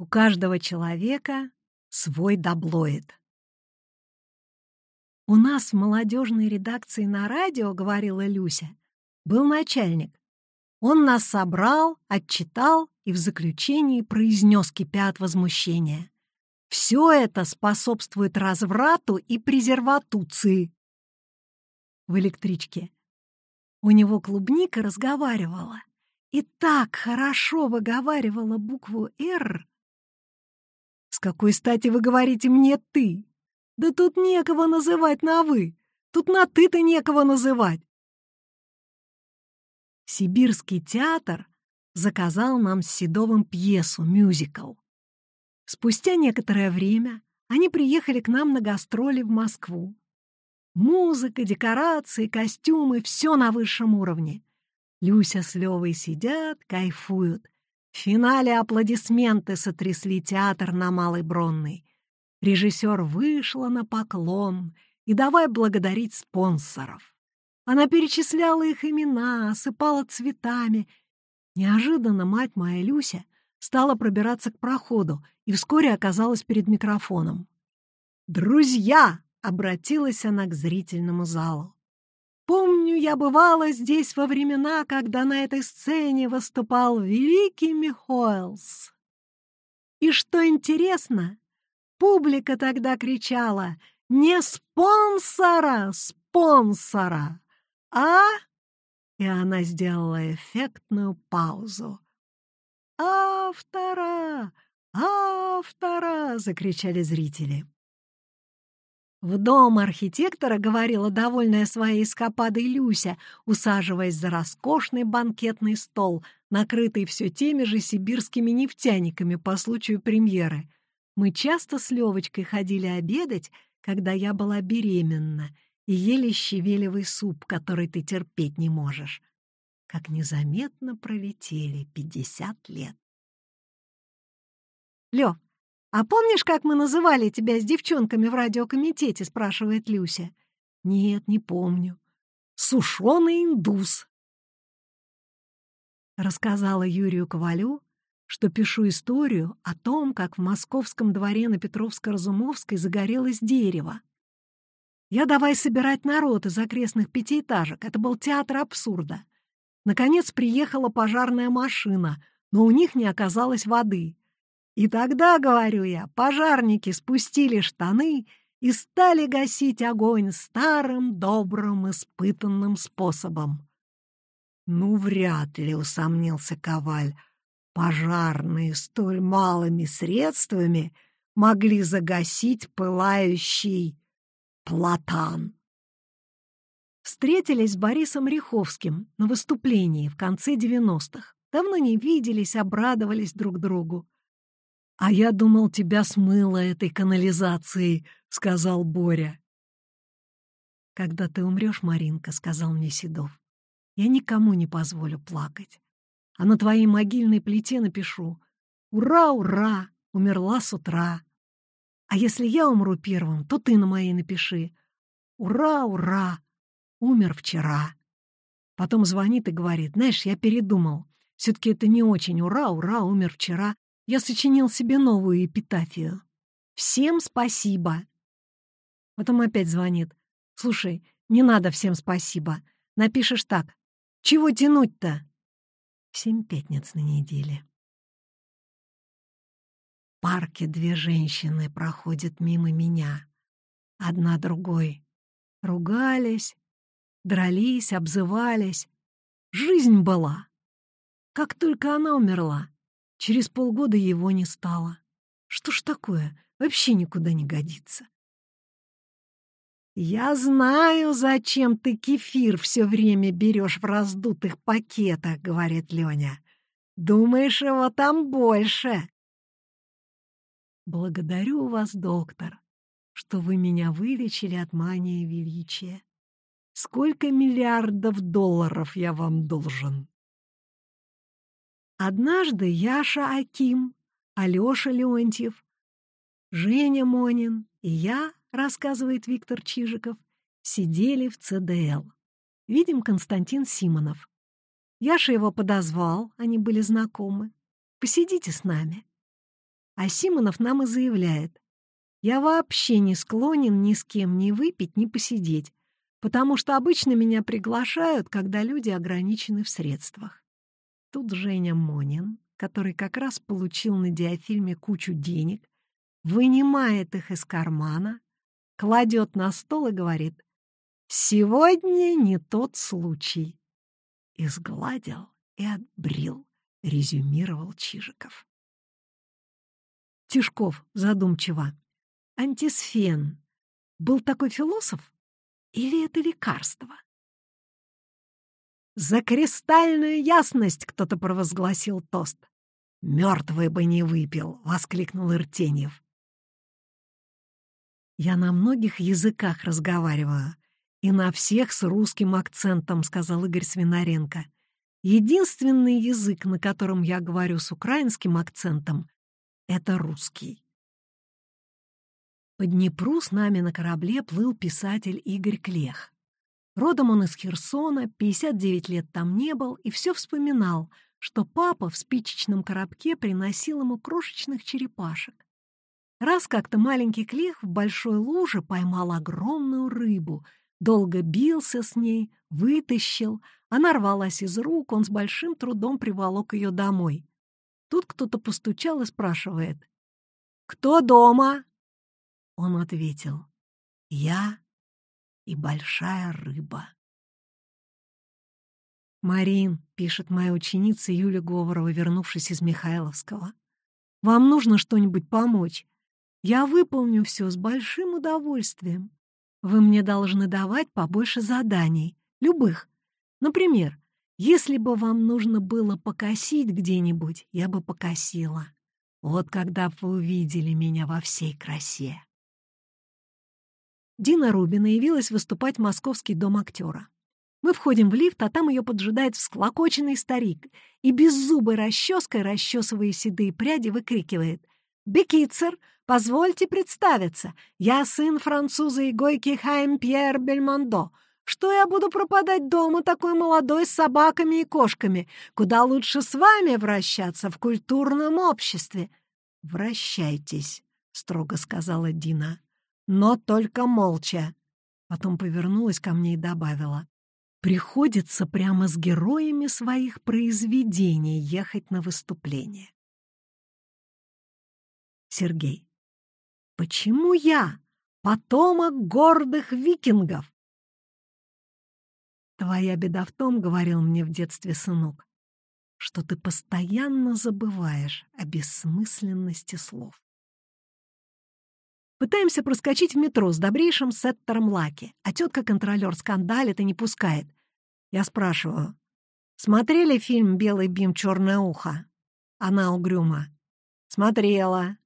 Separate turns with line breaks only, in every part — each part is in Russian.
У каждого человека свой даблоид. «У нас в молодежной редакции на радио, — говорила Люся, — был начальник. Он нас собрал, отчитал и в заключении произнес, кипя от возмущения. Все это способствует разврату и презерватуции. В электричке. У него клубника разговаривала. И так хорошо выговаривала букву «Р». «С какой стати вы говорите мне «ты»?» Да тут некого называть на «вы». Тут на «ты»-то некого называть. Сибирский театр заказал нам с Седовым пьесу, мюзикл. Спустя некоторое время они приехали к нам на гастроли в Москву. Музыка, декорации, костюмы — все на высшем уровне. Люся с Левой сидят, кайфуют. В финале аплодисменты сотрясли театр на Малой Бронной. Режиссер вышла на поклон и давай благодарить спонсоров. Она перечисляла их имена, осыпала цветами. Неожиданно мать моя Люся стала пробираться к проходу и вскоре оказалась перед микрофоном. «Друзья!» — обратилась она к зрительному залу. «Помню, я бывала здесь во времена, когда на этой сцене выступал великий Михоэлс. И что интересно, Публика тогда кричала «Не спонсора, спонсора!» «А?» И она сделала эффектную паузу. «Автора! Автора!» — закричали зрители. В дом архитектора говорила довольная своей эскападой Люся, усаживаясь за роскошный банкетный стол, накрытый все теми же сибирскими нефтяниками по случаю премьеры. Мы часто с Левочкой ходили обедать, когда я была беременна, и ели щавелевый суп, который ты терпеть не можешь. Как незаметно пролетели пятьдесят лет. Лев, а помнишь, как мы называли тебя с девчонками в радиокомитете?» — спрашивает Люся. «Нет, не помню. Сушеный индус». Рассказала Юрию Ковалю, что пишу историю о том, как в московском дворе на Петровско-Разумовской загорелось дерево. Я давай собирать народ из окрестных пятиэтажек. Это был театр абсурда. Наконец приехала пожарная машина, но у них не оказалось воды. И тогда, говорю я, пожарники спустили штаны и стали гасить огонь старым, добрым, испытанным способом. «Ну, вряд ли», — усомнился Коваль, Пожарные столь малыми средствами могли загасить пылающий платан. Встретились с Борисом Риховским на выступлении в конце 90-х. Давно не виделись, обрадовались друг другу. «А я думал, тебя смыло этой канализацией», — сказал Боря. «Когда ты умрешь, Маринка», — сказал мне Седов, — «я никому не позволю плакать а на твоей могильной плите напишу «Ура, ура! Умерла с утра!» А если я умру первым, то ты на моей напиши «Ура, ура! Умер вчера!» Потом звонит и говорит, знаешь, я передумал. Все-таки это не очень «Ура, ура! Умер вчера!» Я сочинил себе новую эпитафию. «Всем спасибо!» Потом опять звонит. «Слушай, не надо всем спасибо. Напишешь так. Чего тянуть-то?» Семь пятниц на неделе. В парке две женщины проходят мимо меня. Одна другой. Ругались, дрались, обзывались. Жизнь была. Как только она умерла, через полгода его не стало. Что ж такое? Вообще никуда не годится. «Я знаю, зачем ты кефир все время берешь в раздутых пакетах», — говорит Леня. «Думаешь, его там больше?» «Благодарю вас, доктор, что вы меня вылечили от мании величия. Сколько миллиардов долларов я вам должен?» Однажды Яша Аким, Алеша Леонтьев, Женя Монин и я рассказывает Виктор Чижиков, сидели в ЦДЛ. Видим Константин Симонов. Яша его подозвал, они были знакомы. «Посидите с нами». А Симонов нам и заявляет. Я вообще не склонен ни с кем ни выпить, ни посидеть, потому что обычно меня приглашают, когда люди ограничены в средствах. Тут Женя Монин, который как раз получил на диафильме кучу денег, вынимает их из кармана, кладет на стол и говорит «Сегодня не тот случай». И сгладил, и отбрил, резюмировал Чижиков. Тишков задумчиво. Антисфен был такой философ? Или это лекарство? «За кристальную ясность!» — кто-то провозгласил тост. «Мертвый бы не выпил!» — воскликнул Иртеньев. «Я на многих языках разговариваю, и на всех с русским акцентом», — сказал Игорь Свинаренко. «Единственный язык, на котором я говорю с украинским акцентом, — это русский». По Днепру с нами на корабле плыл писатель Игорь Клех. Родом он из Херсона, 59 лет там не был, и все вспоминал, что папа в спичечном коробке приносил ему крошечных черепашек. Раз как-то маленький Клех в большой луже поймал огромную рыбу, долго бился с ней, вытащил, она рвалась из рук, он с большим трудом приволок ее домой. Тут кто-то постучал и спрашивает. «Кто дома?» Он ответил. «Я и большая рыба. «Марин», — пишет моя ученица Юля Говорова, вернувшись из Михайловского, «вам нужно что-нибудь помочь. Я выполню все с большим удовольствием. Вы мне должны давать побольше заданий, любых. Например, если бы вам нужно было покосить где-нибудь, я бы покосила. Вот когда бы вы увидели меня во всей красе. Дина Рубина явилась выступать в Московский дом актера. Мы входим в лифт, а там ее поджидает всклокоченный старик и беззубой расческой, расчесывая седые пряди, выкрикивает «Бекицер, позвольте представиться, я сын француза и гойки Хайм Пьер Бельмондо. Что я буду пропадать дома такой молодой с собаками и кошками? Куда лучше с вами вращаться в культурном обществе?» «Вращайтесь», — строго сказала Дина но только молча. Потом повернулась ко мне и добавила. Приходится прямо с героями своих произведений ехать на выступление. Сергей. Почему я, потомок гордых викингов? Твоя беда в том, — говорил мне в детстве сынок, что ты постоянно забываешь о бессмысленности слов. Пытаемся проскочить в метро с добрейшим сеттером Лаки, а тетка-контролер скандалит и не пускает. Я спрашиваю, смотрели фильм «Белый бим, черное ухо»? Она угрюма. Смотрела.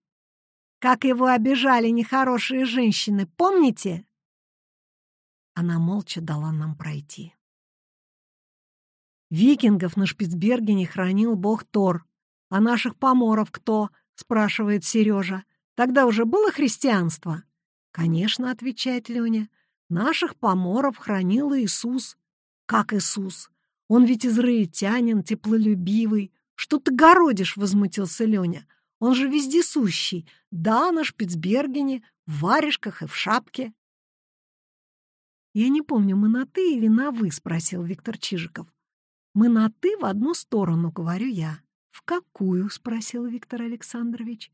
Как его обижали нехорошие женщины, помните? Она молча дала нам пройти. Викингов на Шпицбергене хранил бог Тор. А наших поморов кто? спрашивает Сережа. Тогда уже было христианство? Конечно, отвечает Леня. Наших поморов хранил Иисус. Как Иисус? Он ведь израильтянин, теплолюбивый. Что ты городишь, возмутился Леня. Он же вездесущий. Да, на Шпицбергене, в варежках и в шапке. «Я не помню, мы на «ты» или на «вы», — спросил Виктор Чижиков. «Мы на «ты» в одну сторону», — говорю я. «В какую?» — спросил Виктор Александрович.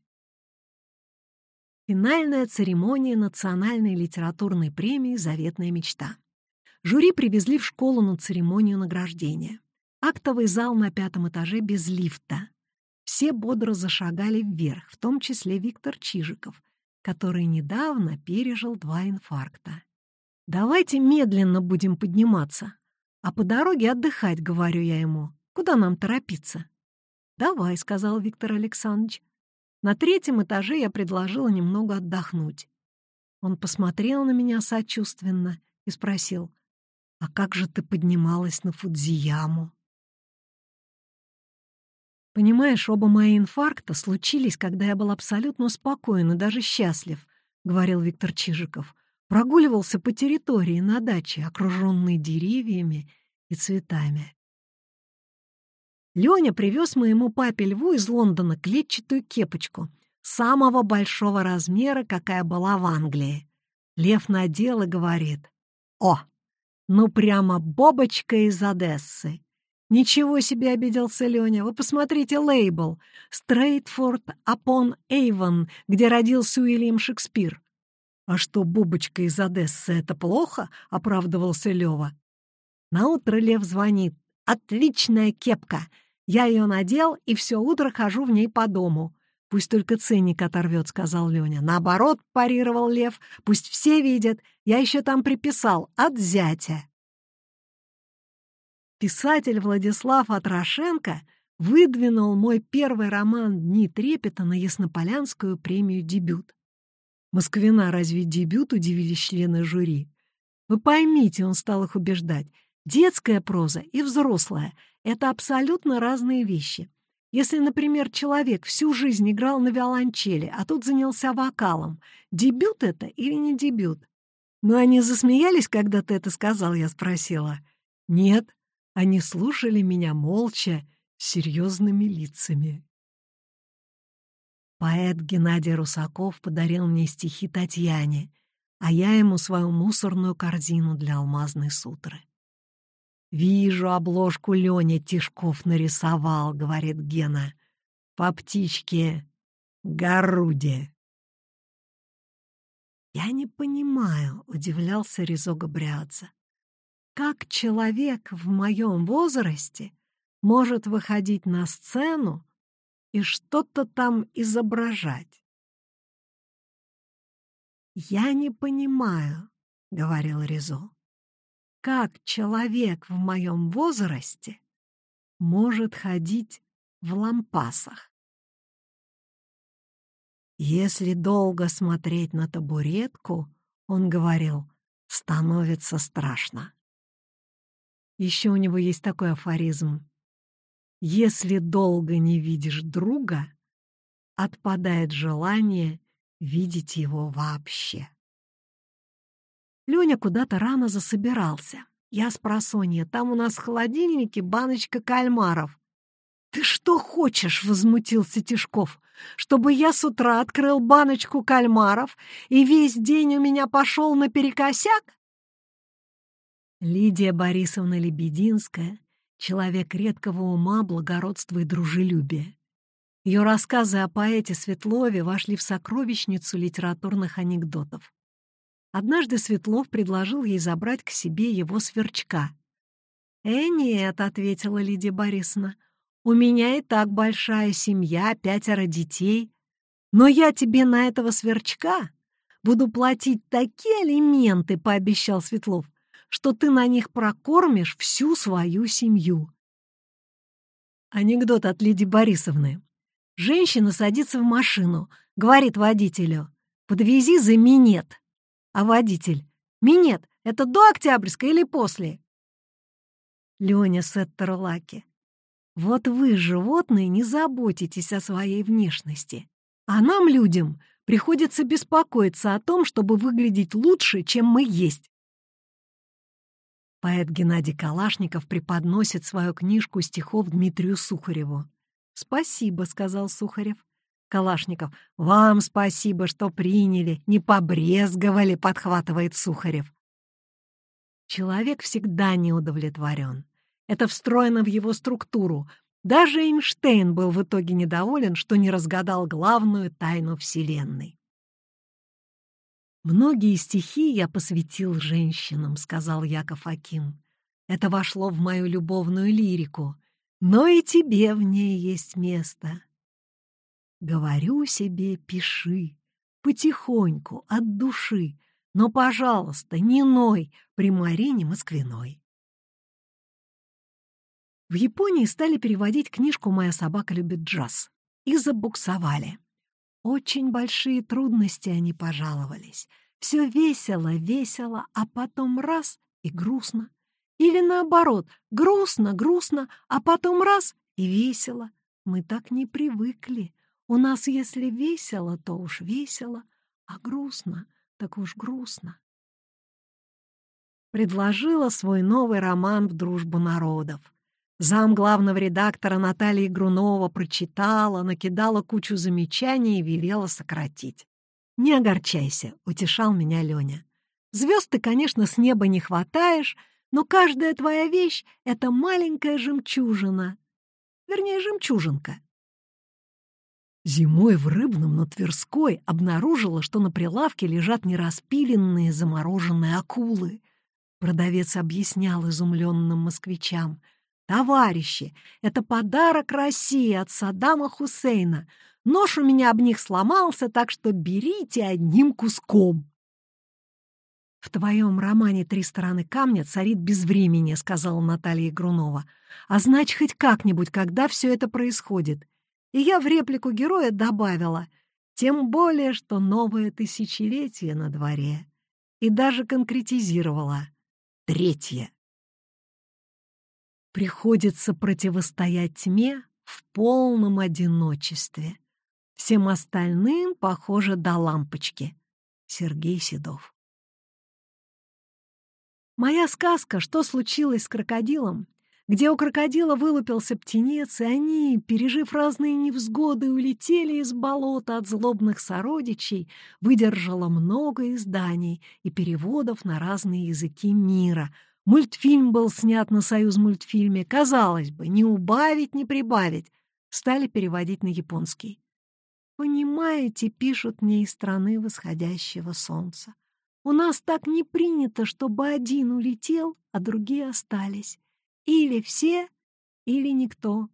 Финальная церемония национальной литературной премии «Заветная мечта». Жюри привезли в школу на церемонию награждения. Актовый зал на пятом этаже без лифта. Все бодро зашагали вверх, в том числе Виктор Чижиков, который недавно пережил два инфаркта. «Давайте медленно будем подниматься, а по дороге отдыхать», — говорю я ему. «Куда нам торопиться?» «Давай», — сказал Виктор Александрович. На третьем этаже я предложила немного отдохнуть. Он посмотрел на меня сочувственно и спросил, «А как же ты поднималась на Фудзияму?» «Понимаешь, оба мои инфаркта случились, когда я был абсолютно спокоен и даже счастлив», — говорил Виктор Чижиков. «Прогуливался по территории на даче, окруженной деревьями и цветами. Леня привез моему папе Льву из Лондона клетчатую кепочку. самого большого размера, какая была в Англии. Лев надел и говорит, «О, ну прямо бобочка из Одессы!» «Ничего себе!» — обиделся Леня. «Вы посмотрите лейбл. Стрейтфорд upon Avon, где родился Уильям Шекспир». «А что, бубочка из Одессы — это плохо?» — оправдывался Лева. Наутро Лев звонит. «Отличная кепка! Я ее надел, и все утро хожу в ней по дому. Пусть только ценник оторвет», — сказал Леня. «Наоборот», — парировал Лев, — «пусть все видят. Я еще там приписал. От зятя». Писатель Владислав Атрошенко выдвинул мой первый роман «Дни трепета» на Яснополянскую премию «Дебют». Москвина разве дебют, удивились члены жюри. Вы поймите, он стал их убеждать, детская проза и взрослая — это абсолютно разные вещи. Если, например, человек всю жизнь играл на виолончели, а тут занялся вокалом, дебют это или не дебют? «Ну, они засмеялись, когда ты это сказал?» — я спросила. «Нет, они слушали меня молча, серьезными лицами. Поэт Геннадий Русаков подарил мне стихи Татьяне, а я ему свою мусорную корзину для алмазной сутры. «Вижу, обложку Леня Тишков нарисовал», — говорит Гена, — «по птичке Горуде». «Я не понимаю», — удивлялся Резо Габриадзе как человек в моем возрасте может выходить на сцену и что-то там изображать. «Я не понимаю», — говорил Ризо, — «как человек в моем возрасте может ходить в лампасах?» Если долго смотреть на табуретку, он говорил, становится страшно. Еще у него есть такой афоризм. Если долго не видишь друга, отпадает желание видеть его вообще. Леня куда-то рано засобирался. Я с просонья, там у нас в холодильнике баночка кальмаров. «Ты что хочешь?» — возмутился Тишков. «Чтобы я с утра открыл баночку кальмаров, и весь день у меня пошел наперекосяк?» Лидия Борисовна Лебединская — человек редкого ума, благородства и дружелюбия. Ее рассказы о поэте Светлове вошли в сокровищницу литературных анекдотов. Однажды Светлов предложил ей забрать к себе его сверчка. «Э, нет», — ответила Лидия Борисовна, — «у меня и так большая семья, пятеро детей. Но я тебе на этого сверчка буду платить такие алименты», — пообещал Светлов, что ты на них прокормишь всю свою семью. Анекдот от Лидии Борисовны. Женщина садится в машину, говорит водителю, «Подвези за минет». А водитель, «Минет, это до Октябрьской или после?» Леня Сеттерлаки. Вот вы, животные, не заботитесь о своей внешности. А нам, людям, приходится беспокоиться о том, чтобы выглядеть лучше, чем мы есть. Поэт Геннадий Калашников преподносит свою книжку стихов Дмитрию Сухареву. «Спасибо», — сказал Сухарев. Калашников. «Вам спасибо, что приняли, не побрезговали», — подхватывает Сухарев. Человек всегда не удовлетворен. Это встроено в его структуру. Даже Эйнштейн был в итоге недоволен, что не разгадал главную тайну Вселенной. «Многие стихи я посвятил женщинам», — сказал Яков Аким. «Это вошло в мою любовную лирику, но и тебе в ней есть место». «Говорю себе, пиши, потихоньку, от души, но, пожалуйста, не ной при Марине Москвиной». В Японии стали переводить книжку «Моя собака любит джаз» и забуксовали. Очень большие трудности они пожаловались. Все весело, весело, а потом раз — и грустно. Или наоборот, грустно, грустно, а потом раз — и весело. Мы так не привыкли. У нас, если весело, то уж весело, а грустно, так уж грустно. Предложила свой новый роман в дружбу народов. Зам главного редактора Наталья Грунова прочитала, накидала кучу замечаний и велела сократить. «Не огорчайся», — утешал меня Леня. «Звезд ты, конечно, с неба не хватаешь, но каждая твоя вещь — это маленькая жемчужина. Вернее, жемчужинка». Зимой в Рыбном на Тверской обнаружила, что на прилавке лежат нераспиленные замороженные акулы. Продавец объяснял изумленным москвичам. «Товарищи, это подарок России от Саддама Хусейна. Нож у меня об них сломался, так что берите одним куском». «В твоем романе «Три стороны камня» царит безвремение», — сказала Наталья Грунова. «А знать хоть как-нибудь, когда все это происходит». И я в реплику героя добавила, тем более, что новое тысячелетие на дворе. И даже конкретизировала. Третье. Приходится противостоять тьме в полном одиночестве. Всем остальным, похоже, до лампочки. Сергей Седов. Моя сказка «Что случилось с крокодилом» где у крокодила вылупился птенец, и они, пережив разные невзгоды, улетели из болота от злобных сородичей, выдержала много изданий и переводов на разные языки мира. Мультфильм был снят на Союз мультфильме. Казалось бы, не убавить, не прибавить. Стали переводить на японский. «Понимаете, пишут мне из страны восходящего солнца. У нас так не принято, чтобы один улетел, а другие остались. Или все, или никто.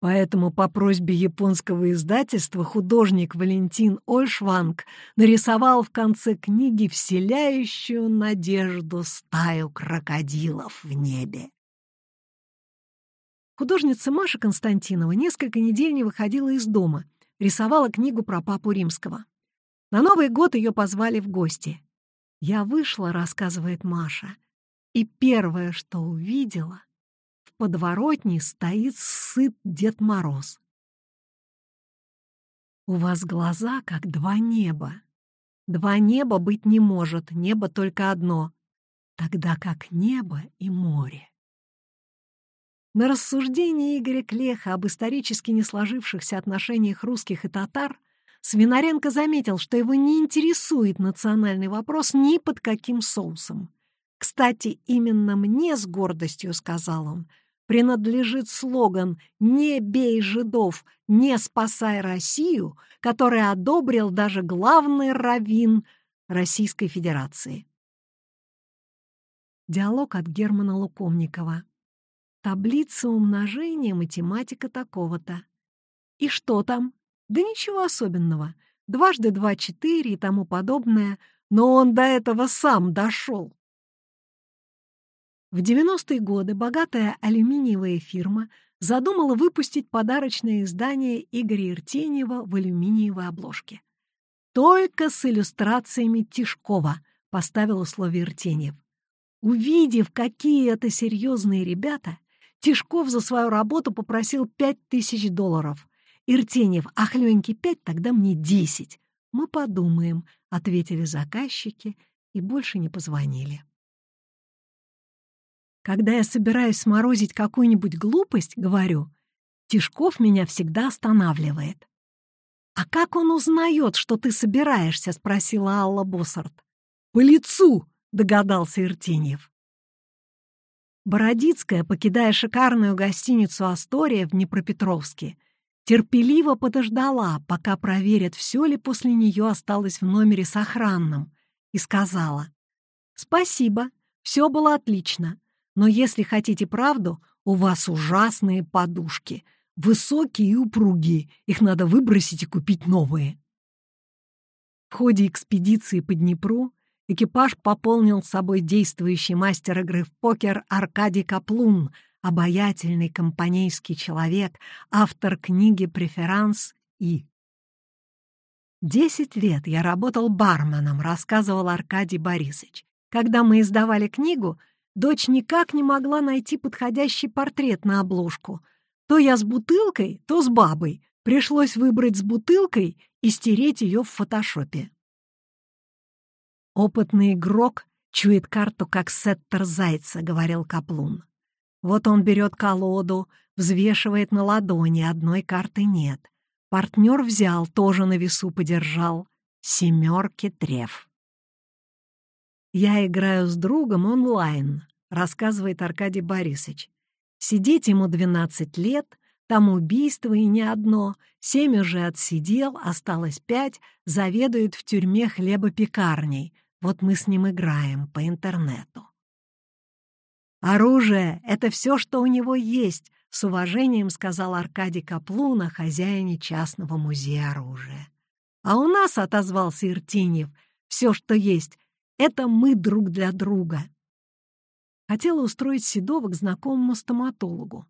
Поэтому по просьбе японского издательства художник Валентин Ольшванг нарисовал в конце книги вселяющую надежду стаю крокодилов в небе. Художница Маша Константинова несколько недель не выходила из дома, рисовала книгу про папу римского. На Новый год ее позвали в гости. «Я вышла», — рассказывает Маша, — и первое, что увидела, в подворотне стоит сыт Дед Мороз. У вас глаза как два неба. Два неба быть не может, небо только одно, тогда как небо и море. На рассуждение Игоря Клеха об исторически не сложившихся отношениях русских и татар Свинаренко заметил, что его не интересует национальный вопрос ни под каким соусом. Кстати, именно мне с гордостью, сказал он, принадлежит слоган «Не бей жидов, не спасай Россию», который одобрил даже главный раввин Российской Федерации. Диалог от Германа Лукомникова. Таблица умножения, математика такого-то. И что там? Да ничего особенного. Дважды два — четыре и тому подобное. Но он до этого сам дошел. В 90-е годы богатая алюминиевая фирма задумала выпустить подарочное издание Игоря Иртеньева в алюминиевой обложке. «Только с иллюстрациями Тишкова», — поставил условие Иртеньев. Увидев, какие это серьезные ребята, Тишков за свою работу попросил пять тысяч долларов. Иртеньев, ах, Леньки, пять, тогда мне десять. Мы подумаем, — ответили заказчики и больше не позвонили. Когда я собираюсь сморозить какую-нибудь глупость, говорю, Тишков меня всегда останавливает. «А как он узнает, что ты собираешься?» — спросила Алла Боссарт. «По лицу!» — догадался Иртеньев. Бородицкая, покидая шикарную гостиницу «Астория» в Днепропетровске, терпеливо подождала, пока проверят, все ли после нее осталось в номере с охранным, и сказала, «Спасибо, все было отлично. Но если хотите правду, у вас ужасные подушки. Высокие и упругие. Их надо выбросить и купить новые. В ходе экспедиции по Днепру экипаж пополнил собой действующий мастер игры в покер Аркадий Каплун, обаятельный компанейский человек, автор книги «Преферанс» и «Десять лет я работал барменом», — рассказывал Аркадий Борисович. Когда мы издавали книгу, Дочь никак не могла найти подходящий портрет на обложку. То я с бутылкой, то с бабой. Пришлось выбрать с бутылкой и стереть ее в фотошопе. «Опытный игрок чует карту, как сеттер зайца», — говорил Каплун. Вот он берет колоду, взвешивает на ладони, одной карты нет. Партнер взял, тоже на весу подержал. Семерки треф. «Я играю с другом онлайн», — рассказывает Аркадий Борисович. «Сидеть ему 12 лет, там убийство и не одно, семь уже отсидел, осталось пять, заведует в тюрьме хлебопекарней. Вот мы с ним играем по интернету». «Оружие — это все, что у него есть», — с уважением сказал Аркадий Каплуна, хозяине частного музея оружия. «А у нас, — отозвался Иртиньев, — все, что есть, это мы друг для друга. Хотела устроить Седова к знакомому стоматологу.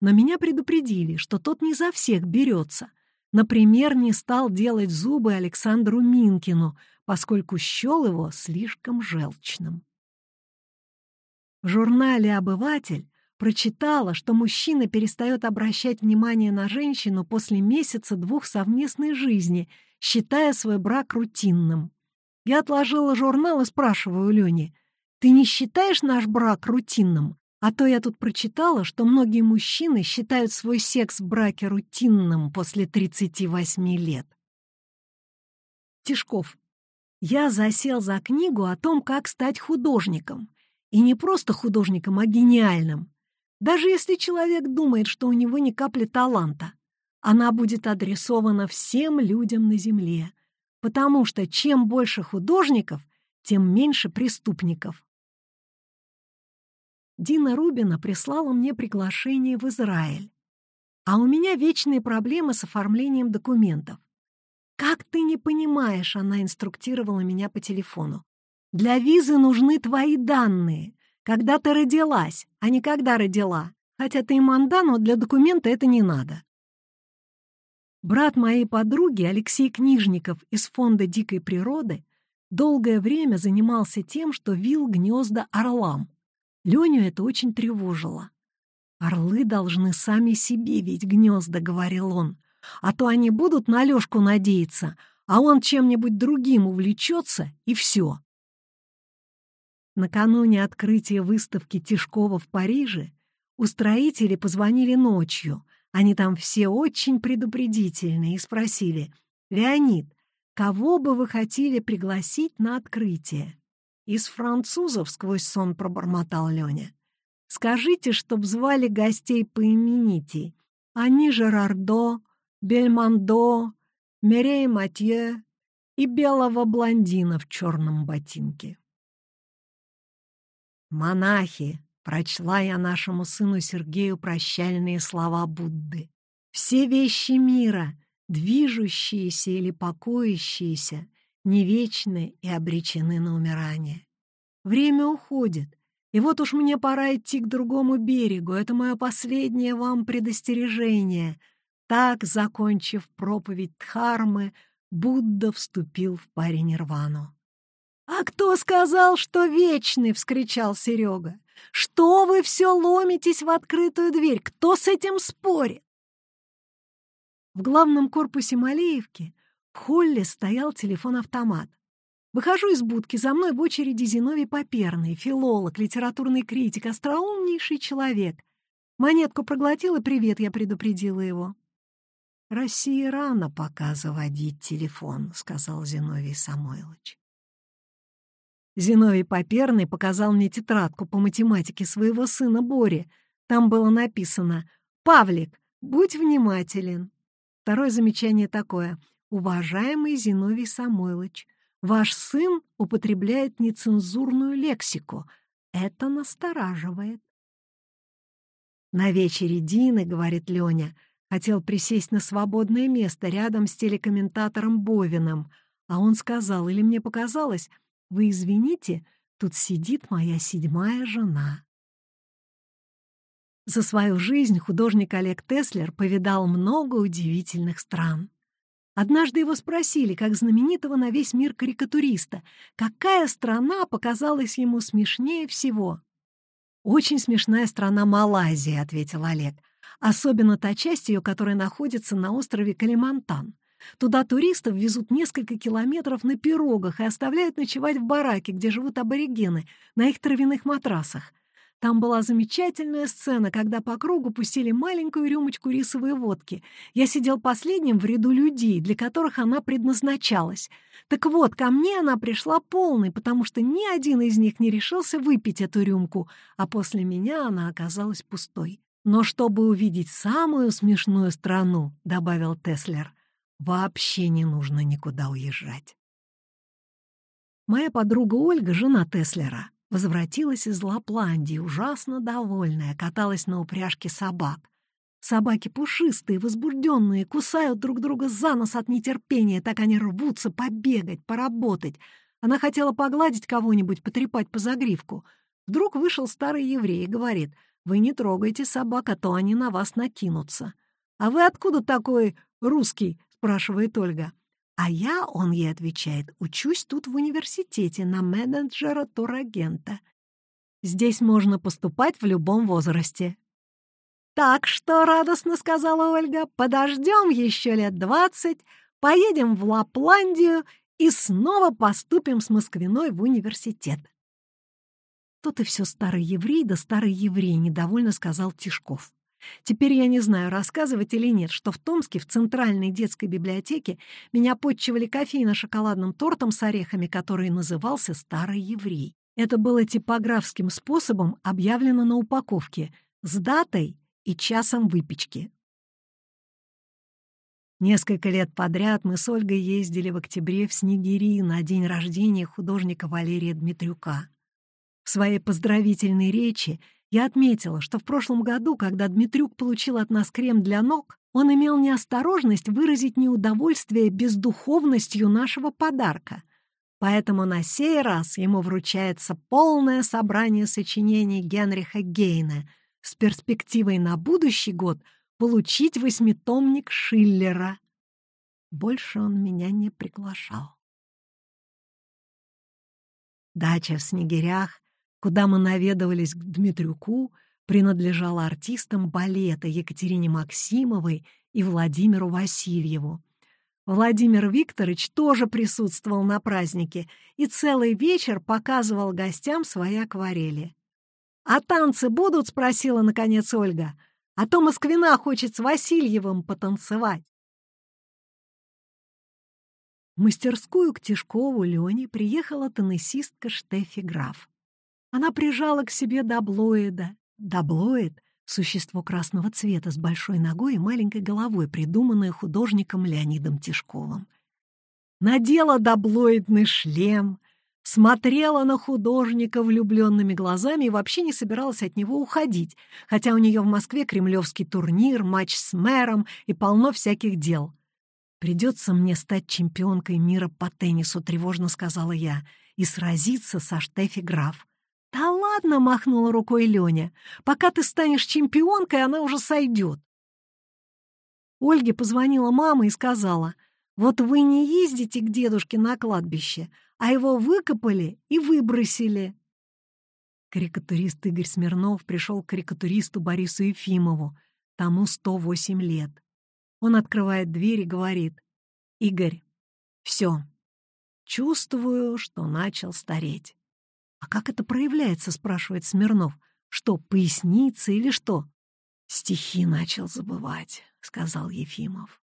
Но меня предупредили, что тот не за всех берется. Например, не стал делать зубы Александру Минкину, поскольку счел его слишком желчным. В журнале «Обыватель» прочитала, что мужчина перестает обращать внимание на женщину после месяца-двух совместной жизни, считая свой брак рутинным. Я отложила журнал и спрашиваю Лени, «Ты не считаешь наш брак рутинным? А то я тут прочитала, что многие мужчины считают свой секс в браке рутинным после 38 лет». Тишков. Я засел за книгу о том, как стать художником. И не просто художником, а гениальным. Даже если человек думает, что у него ни капли таланта, она будет адресована всем людям на Земле, потому что чем больше художников, тем меньше преступников. Дина Рубина прислала мне приглашение в Израиль. А у меня вечные проблемы с оформлением документов. «Как ты не понимаешь?» — она инструктировала меня по телефону. «Для визы нужны твои данные. Когда ты родилась, а не когда родила. Хотя ты и манда, но для документа это не надо. Брат моей подруги, Алексей Книжников из Фонда дикой природы, долгое время занимался тем, что вил гнезда орлам. Леню это очень тревожило. «Орлы должны сами себе ведь гнезда», — говорил он, «а то они будут на Лёшку надеяться, а он чем-нибудь другим увлечется, и все». Накануне открытия выставки Тишкова в Париже устроители позвонили ночью, они там все очень предупредительные и спросили, «Леонид, кого бы вы хотели пригласить на открытие?» «Из французов», — сквозь сон пробормотал Леня. «Скажите, чтоб звали гостей по именитей. Они Жерардо, Бельмондо, Мерей Матье и белого блондина в черном ботинке». «Монахи», Прочла я нашему сыну Сергею прощальные слова Будды. Все вещи мира, движущиеся или покоящиеся, не вечны и обречены на умирание. Время уходит, и вот уж мне пора идти к другому берегу. Это мое последнее вам предостережение. Так, закончив проповедь Дхармы, Будда вступил в паре нирвану. «А кто сказал, что вечный?» — вскричал Серега. Что вы все ломитесь в открытую дверь? Кто с этим спорит? В главном корпусе Малеевки в холле стоял телефон-автомат. Выхожу из будки, за мной в очереди Зиновий Поперный, филолог, литературный критик, остроумнейший человек. Монетку проглотил, и привет я предупредила его. «России рано пока заводить телефон», — сказал Зиновий Самойлович. Зиновий Поперный показал мне тетрадку по математике своего сына Бори. Там было написано «Павлик, будь внимателен». Второе замечание такое. «Уважаемый Зиновий Самойлович, ваш сын употребляет нецензурную лексику. Это настораживает». На вечере Дины, говорит Леня, хотел присесть на свободное место рядом с телекомментатором Бовиным, а он сказал, или мне показалось, вы извините, тут сидит моя седьмая жена. За свою жизнь художник Олег Теслер повидал много удивительных стран. Однажды его спросили, как знаменитого на весь мир карикатуриста, какая страна показалась ему смешнее всего. «Очень смешная страна Малайзия», — ответил Олег. «Особенно та часть ее, которая находится на острове Калимантан. Туда туристов везут несколько километров на пирогах и оставляют ночевать в бараке, где живут аборигены, на их травяных матрасах. Там была замечательная сцена, когда по кругу пустили маленькую рюмочку рисовой водки. Я сидел последним в ряду людей, для которых она предназначалась. Так вот, ко мне она пришла полной, потому что ни один из них не решился выпить эту рюмку, а после меня она оказалась пустой. Но чтобы увидеть самую смешную страну, — добавил Теслер, — вообще не нужно никуда уезжать. Моя подруга Ольга, жена Теслера, возвратилась из Лапландии, ужасно довольная, каталась на упряжке собак. Собаки пушистые, возбужденные, кусают друг друга за нос от нетерпения, так они рвутся побегать, поработать. Она хотела погладить кого-нибудь, потрепать по загривку. Вдруг вышел старый еврей и говорит, «Вы не трогайте собак, а то они на вас накинутся». «А вы откуда такой русский?» — спрашивает Ольга. А я, он ей отвечает, учусь тут в университете на менеджера турагента. Здесь можно поступать в любом возрасте. «Так что, — радостно сказала Ольга, — подождем еще лет двадцать, поедем в Лапландию и снова поступим с Москвиной в университет». Тут и все старый еврей да старый еврей, — недовольно сказал Тишков. Теперь я не знаю, рассказывать или нет, что в Томске в Центральной детской библиотеке меня подчивали кофейно-шоколадным тортом с орехами, который назывался «Старый еврей». Это было типографским способом объявлено на упаковке с датой и часом выпечки. Несколько лет подряд мы с Ольгой ездили в октябре в Снегири на день рождения художника Валерия Дмитрюка. В своей поздравительной речи я отметила, что в прошлом году, когда Дмитрюк получил от нас крем для ног, он имел неосторожность выразить неудовольствие бездуховностью нашего подарка. Поэтому на сей раз ему вручается полное собрание сочинений Генриха Гейна с перспективой на будущий год получить восьмитомник Шиллера. Больше он меня не приглашал. Дача в Снегирях куда мы наведывались к Дмитрюку, принадлежала артистам балета Екатерине Максимовой и Владимиру Васильеву. Владимир Викторович тоже присутствовал на празднике и целый вечер показывал гостям свои акварели. «А танцы будут?» — спросила, наконец, Ольга. «А то Москвина хочет с Васильевым потанцевать». В мастерскую к Тишкову Лене приехала теннисистка Штефи Граф. Она прижала к себе Даблоида. Даблоид — существо красного цвета с большой ногой и маленькой головой, придуманное художником Леонидом Тишковым. Надела даблоидный шлем, смотрела на художника влюбленными глазами и вообще не собиралась от него уходить, хотя у нее в Москве кремлевский турнир, матч с мэром и полно всяких дел. «Придется мне стать чемпионкой мира по теннису», — тревожно сказала я, «и сразиться со Штефи Граф. «Да ладно!» — махнула рукой Леня. «Пока ты станешь чемпионкой, она уже сойдет». Ольге позвонила мама и сказала, «Вот вы не ездите к дедушке на кладбище, а его выкопали и выбросили». Карикатурист Игорь Смирнов пришел к карикатуристу Борису Ефимову, тому 108 лет. Он открывает дверь и говорит, «Игорь, все, чувствую, что начал стареть». «А как это проявляется?» — спрашивает Смирнов. «Что, поясница или что?» «Стихи начал забывать», — сказал Ефимов.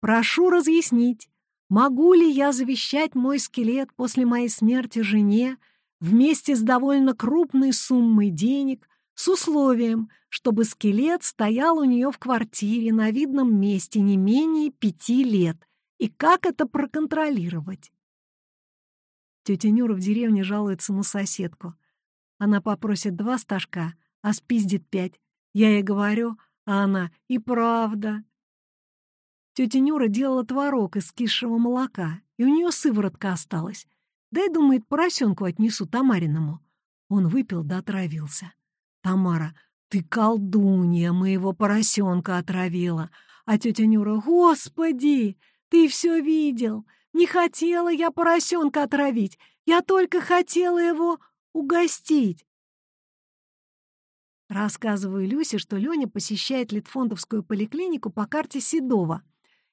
«Прошу разъяснить, могу ли я завещать мой скелет после моей смерти жене вместе с довольно крупной суммой денег с условием, чтобы скелет стоял у нее в квартире на видном месте не менее пяти лет, и как это проконтролировать?» Тетя Нюра в деревне жалуется на соседку. Она попросит два стажка, а спиздит пять. Я ей говорю, а она и правда. Тетя Нюра делала творог из кисшего молока, и у нее сыворотка осталась. Дай, думает, поросенку отнесу Тамариному. Он выпил да отравился. Тамара, ты колдунья моего поросенка отравила. А тетя Нюра, господи, ты все видел. Не хотела я поросенка отравить, я только хотела его угостить. Рассказываю Люсе, что Леня посещает Литфондовскую поликлинику по карте Седова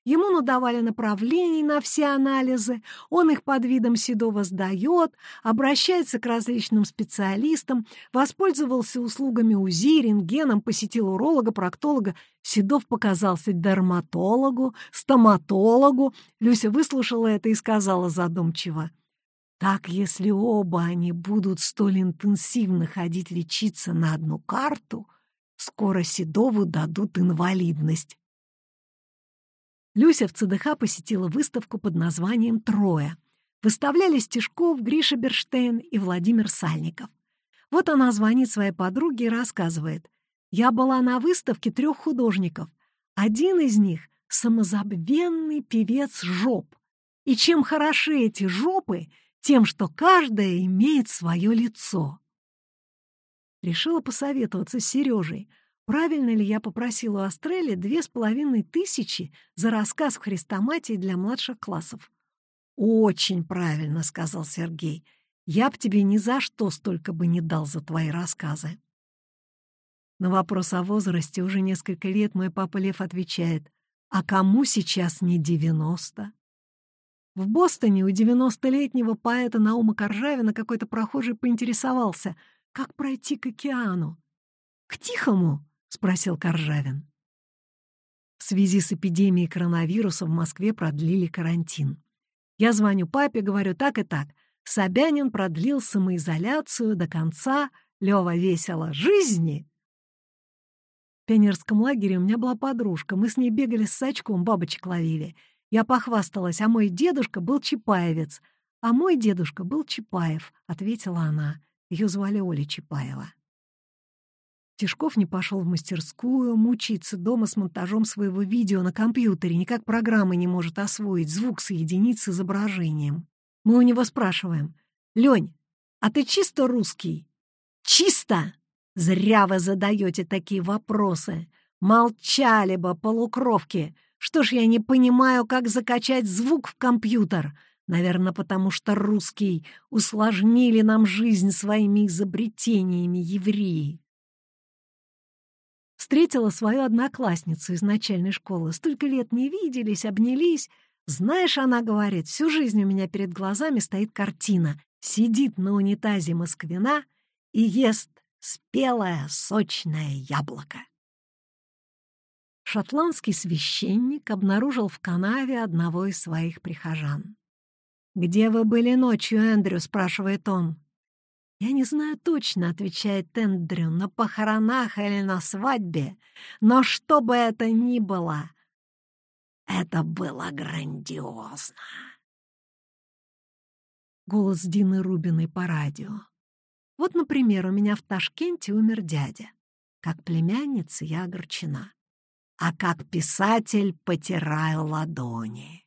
Ему надавали направлений на все анализы, он их под видом Седова сдает, обращается к различным специалистам, воспользовался услугами УЗИ, рентгеном, посетил уролога, проктолога. Седов показался дерматологу, стоматологу. Люся выслушала это и сказала задумчиво. Так, если оба они будут столь интенсивно ходить лечиться на одну карту, скоро Седову дадут инвалидность. Люся в ЦДХ посетила выставку под названием «Трое». Выставляли Стежков, Гриша Берштейн и Владимир Сальников. Вот она звонит своей подруге и рассказывает. «Я была на выставке трех художников. Один из них — самозабвенный певец жоп. И чем хороши эти жопы, тем, что каждая имеет свое лицо». Решила посоветоваться с Сережей — Правильно ли я попросила у Астрели две с половиной тысячи за рассказ в хрестоматии для младших классов? «Очень правильно», — сказал Сергей. «Я б тебе ни за что столько бы не дал за твои рассказы». На вопрос о возрасте уже несколько лет мой папа Лев отвечает, «А кому сейчас не девяносто?» В Бостоне у девяностолетнего поэта Наума Коржавина какой-то прохожий поинтересовался, как пройти к океану. «К Тихому», — спросил Коржавин. В связи с эпидемией коронавируса в Москве продлили карантин. Я звоню папе, говорю так и так. Собянин продлил самоизоляцию до конца, Лёва весело, жизни. В пионерском лагере у меня была подружка, мы с ней бегали с сачком, бабочек ловили. Я похвасталась, а мой дедушка был чапаевец. А мой дедушка был Чапаев, ответила она. Ее звали Оля Чапаева. Тишков не пошел в мастерскую, мучиться дома с монтажом своего видео на компьютере, никак программы не может освоить, звук соединить с изображением. Мы у него спрашиваем, «Лень, а ты чисто русский?» «Чисто!» «Зря вы задаете такие вопросы. Молчали бы, полукровки. Что ж я не понимаю, как закачать звук в компьютер?» Наверное, потому что русский усложнили нам жизнь своими изобретениями евреи встретила свою одноклассницу из начальной школы. Столько лет не виделись, обнялись. Знаешь, она говорит, всю жизнь у меня перед глазами стоит картина. Сидит на унитазе Москвина и ест спелое сочное яблоко. Шотландский священник обнаружил в канаве одного из своих прихожан. «Где вы были ночью, Эндрю?» — спрашивает он. «Я не знаю точно», — отвечает Эндрю, «на похоронах или на свадьбе, но что бы это ни было, это было грандиозно». Голос Дины Рубиной по радио. Вот, например, у меня в Ташкенте умер дядя. Как племянница я огорчена. А как писатель потираю ладони.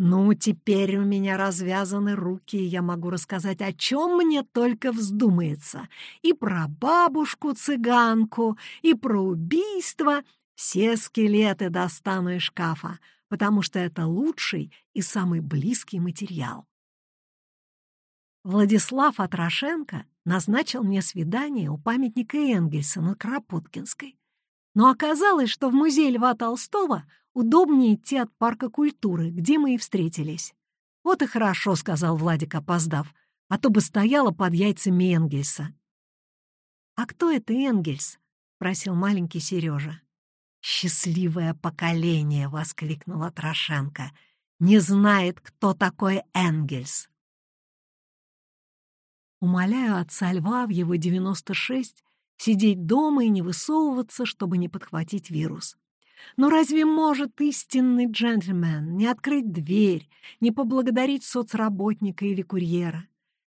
Ну, теперь у меня развязаны руки, и я могу рассказать, о чем мне только вздумается. И про бабушку-цыганку, и про убийство. Все скелеты достану из шкафа, потому что это лучший и самый близкий материал. Владислав Атрошенко назначил мне свидание у памятника Энгельса на Кропоткинской. Но оказалось, что в музее Льва Толстого удобнее идти от парка культуры, где мы и встретились. «Вот и хорошо», — сказал Владик, опоздав, «а то бы стояла под яйцами Энгельса». «А кто это Энгельс?» — просил маленький Сережа. «Счастливое поколение!» — воскликнула Трошенко. «Не знает, кто такой Энгельс!» Умоляю отца Льва в его 96 сидеть дома и не высовываться, чтобы не подхватить вирус. Но разве может истинный джентльмен не открыть дверь, не поблагодарить соцработника или курьера?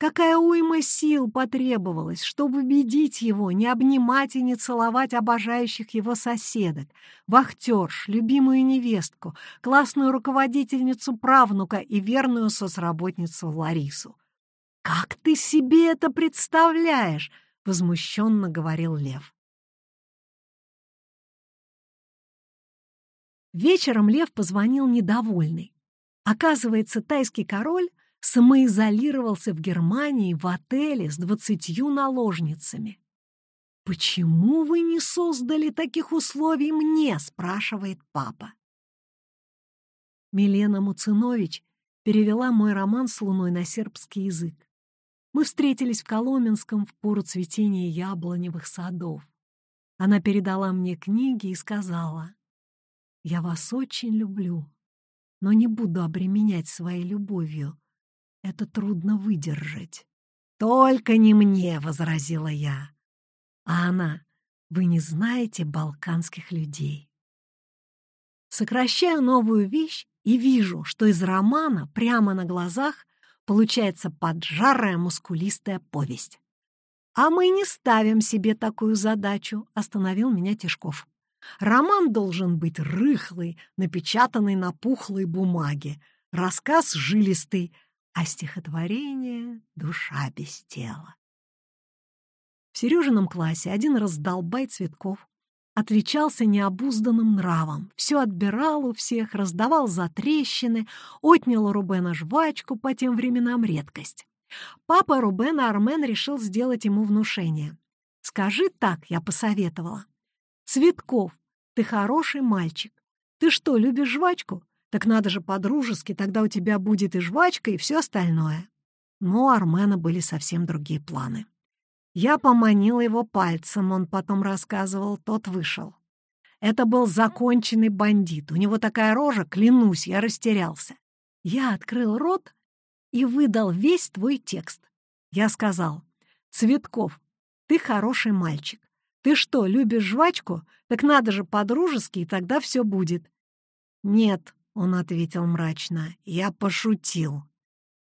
Какая уйма сил потребовалась, чтобы убедить его не обнимать и не целовать обожающих его соседок, вахтерш, любимую невестку, классную руководительницу правнука и верную соцработницу Ларису. «Как ты себе это представляешь?» — возмущенно говорил Лев. Вечером Лев позвонил недовольный. Оказывается, тайский король самоизолировался в Германии в отеле с двадцатью наложницами. «Почему вы не создали таких условий мне?» — спрашивает папа. Милена Муцинович перевела мой роман с луной на сербский язык. Мы встретились в Коломенском в пору цветения яблоневых садов. Она передала мне книги и сказала, «Я вас очень люблю, но не буду обременять своей любовью. Это трудно выдержать». «Только не мне», — возразила я. А она, «Вы не знаете балканских людей». Сокращаю новую вещь и вижу, что из романа прямо на глазах получается поджарая мускулистая повесть. «А мы не ставим себе такую задачу», — остановил меня Тишков. «Роман должен быть рыхлый, напечатанный на пухлой бумаге, рассказ жилистый, а стихотворение — душа без тела». В Сережином классе один раздолбай Цветков отличался необузданным нравом, все отбирал у всех, раздавал за трещины, отнял у Рубена жвачку, по тем временам редкость. Папа Рубена Армен решил сделать ему внушение. «Скажи так», — я посоветовала. «Цветков, ты хороший мальчик. Ты что, любишь жвачку? Так надо же по-дружески, тогда у тебя будет и жвачка, и все остальное». Но у Армена были совсем другие планы. Я поманила его пальцем, он потом рассказывал, тот вышел. Это был законченный бандит. У него такая рожа, клянусь, я растерялся. Я открыл рот и выдал весь твой текст. Я сказал, «Цветков, ты хороший мальчик. Ты что, любишь жвачку? Так надо же по-дружески, и тогда все будет». «Нет», — он ответил мрачно, — «я пошутил».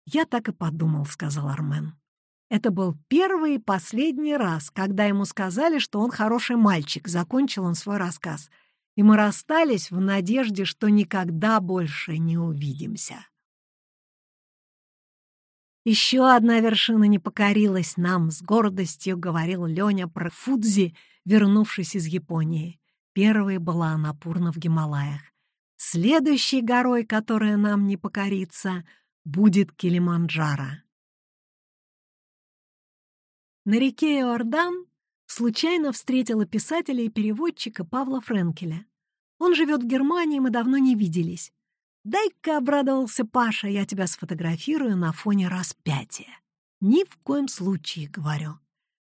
«Я так и подумал», — сказал Армен. Это был первый и последний раз, когда ему сказали, что он хороший мальчик, закончил он свой рассказ. И мы расстались в надежде, что никогда больше не увидимся. Еще одна вершина не покорилась нам, с гордостью говорил Леня про Фудзи, вернувшись из Японии. Первой была Анапурна в Гималаях. Следующей горой, которая нам не покорится, будет Килиманджаро. На реке Иордан случайно встретила писателя и переводчика Павла Френкеля. Он живет в Германии, мы давно не виделись. «Дай-ка», — обрадовался Паша, — «я тебя сфотографирую на фоне распятия». «Ни в коем случае», — говорю.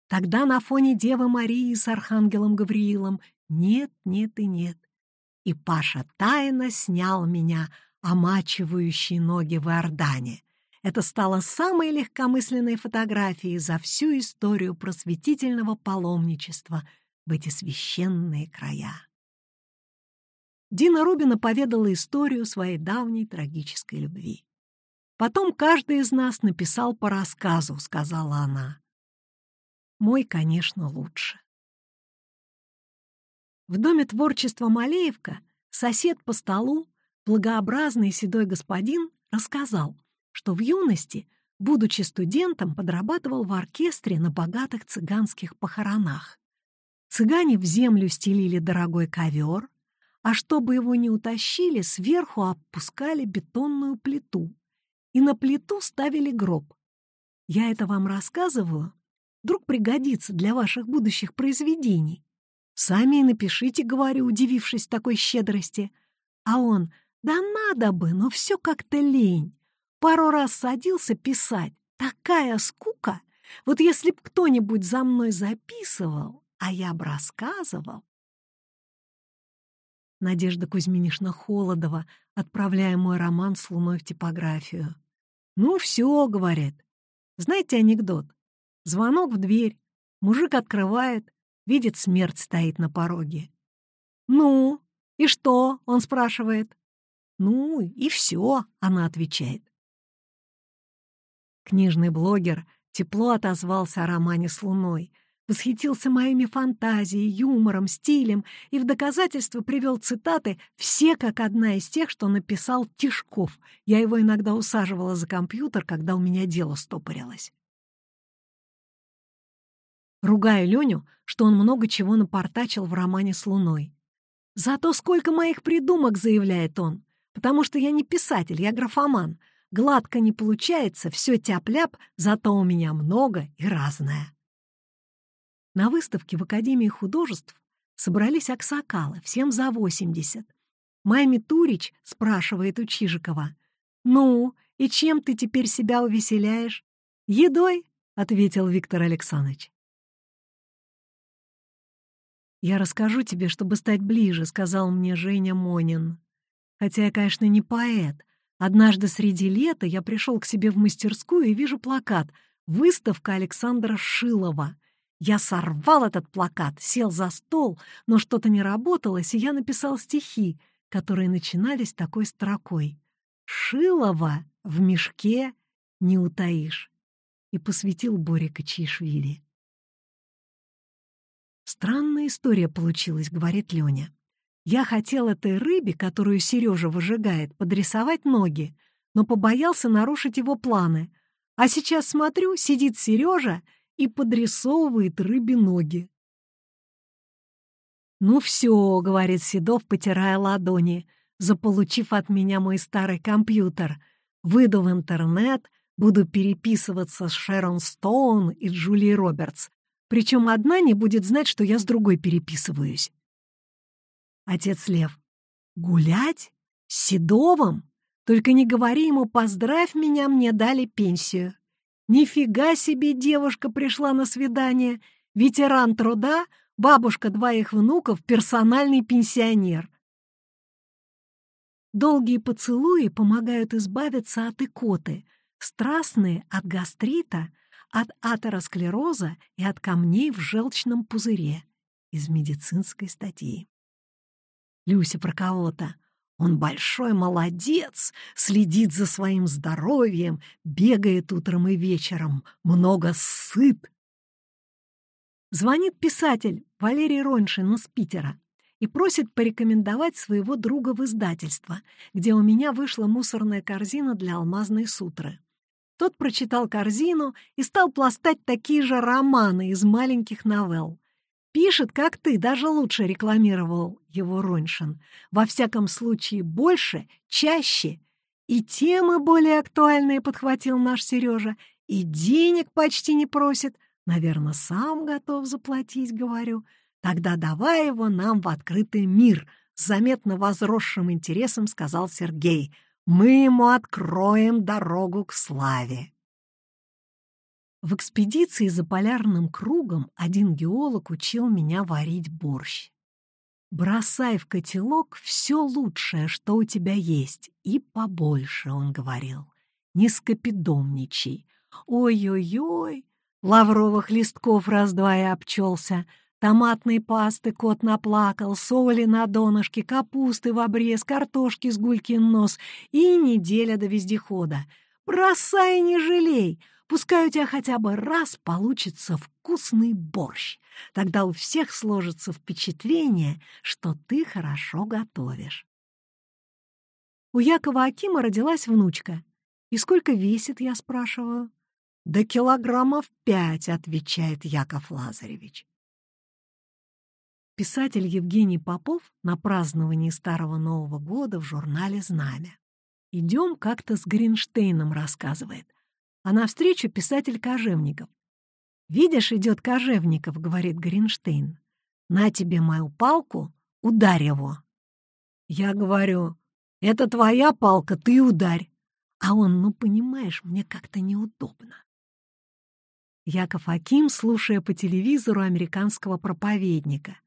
«Тогда на фоне Девы Марии с Архангелом Гавриилом нет, нет и нет». И Паша тайно снял меня, омачивающие ноги в Иордане. Это стало самой легкомысленной фотографией за всю историю просветительного паломничества в эти священные края. Дина Рубина поведала историю своей давней трагической любви. «Потом каждый из нас написал по рассказу», — сказала она. «Мой, конечно, лучше». В Доме творчества Малеевка сосед по столу, благообразный седой господин, рассказал, что в юности, будучи студентом, подрабатывал в оркестре на богатых цыганских похоронах. Цыгане в землю стелили дорогой ковер, а чтобы его не утащили, сверху опускали бетонную плиту, и на плиту ставили гроб. Я это вам рассказываю, вдруг пригодится для ваших будущих произведений. Сами и напишите, говорю, удивившись такой щедрости. А он, да надо бы, но все как-то лень. Пару раз садился писать. Такая скука! Вот если б кто-нибудь за мной записывал, а я б рассказывал. Надежда Кузьминишна Холодова, отправляя мой роман с луной в типографию. «Ну все», — говорит. Знаете анекдот? Звонок в дверь. Мужик открывает, видит, смерть стоит на пороге. «Ну, и что?» — он спрашивает. «Ну, и все», — она отвечает. Книжный блогер тепло отозвался о романе с Луной, восхитился моими фантазией, юмором, стилем и в доказательство привел цитаты все как одна из тех, что написал Тишков. Я его иногда усаживала за компьютер, когда у меня дело стопорилось. Ругаю Леню, что он много чего напортачил в романе с Луной. «Зато сколько моих придумок», — заявляет он, «потому что я не писатель, я графоман, Гладко не получается, все тяп-ляп, зато у меня много и разное. На выставке в Академии художеств собрались аксакалы, всем за 80. Майми Турич спрашивает у Чижикова. «Ну, и чем ты теперь себя увеселяешь?» «Едой», — ответил Виктор Александрович. «Я расскажу тебе, чтобы стать ближе», — сказал мне Женя Монин. «Хотя я, конечно, не поэт. Однажды среди лета я пришел к себе в мастерскую и вижу плакат «Выставка Александра Шилова». Я сорвал этот плакат, сел за стол, но что-то не работалось, и я написал стихи, которые начинались такой строкой. «Шилова в мешке не утаишь» и посвятил Боре Качишвили. «Странная история получилась», — говорит Леня. «Я хотел этой рыбе, которую Сережа выжигает, подрисовать ноги, но побоялся нарушить его планы. А сейчас смотрю, сидит Сережа и подрисовывает рыбе ноги. «Ну все», — говорит Седов, потирая ладони, заполучив от меня мой старый компьютер. «Выйду в интернет, буду переписываться с Шерон Стоун и Джулией Робертс. Причем одна не будет знать, что я с другой переписываюсь». Отец Лев. «Гулять? С Седовым? Только не говори ему, поздравь меня, мне дали пенсию». Нифига себе девушка пришла на свидание. Ветеран труда, бабушка двоих внуков, персональный пенсионер. Долгие поцелуи помогают избавиться от икоты, страстные — от гастрита, от атеросклероза и от камней в желчном пузыре из медицинской статьи. Люся про кого-то. Он большой молодец, следит за своим здоровьем, бегает утром и вечером, много сыт. Звонит писатель Валерий Роншин из Питера и просит порекомендовать своего друга в издательство, где у меня вышла мусорная корзина для алмазной сутры. Тот прочитал корзину и стал пластать такие же романы из маленьких новелл. Пишет, как ты, даже лучше рекламировал его Роншин. Во всяком случае, больше, чаще. И темы более актуальные подхватил наш Сережа, и денег почти не просит. Наверное, сам готов заплатить, говорю. Тогда давай его нам в открытый мир, с заметно возросшим интересом сказал Сергей. Мы ему откроем дорогу к славе. В экспедиции за полярным кругом один геолог учил меня варить борщ. «Бросай в котелок все лучшее, что у тебя есть, и побольше», — он говорил. «Не скопидомничай. Ой-ой-ой!» Лавровых листков раз-два и обчелся. Томатной пасты кот наплакал, соли на донышке, капусты в обрез, картошки с гулькин нос и неделя до вездехода. «Бросай, не жалей!» Пускай у тебя хотя бы раз получится вкусный борщ. Тогда у всех сложится впечатление, что ты хорошо готовишь. У Якова Акима родилась внучка. «И сколько весит?» — я спрашиваю. «Да килограммов пять», — отвечает Яков Лазаревич. Писатель Евгений Попов на праздновании Старого Нового года в журнале «Знамя». «Идем как-то с Гринштейном», — рассказывает а навстречу писатель Кожевников. «Видишь, идет Кожевников», — говорит Гринштейн. «На тебе мою палку, ударь его». Я говорю, «Это твоя палка, ты ударь». А он, ну, понимаешь, мне как-то неудобно. Яков Аким, слушая по телевизору американского проповедника.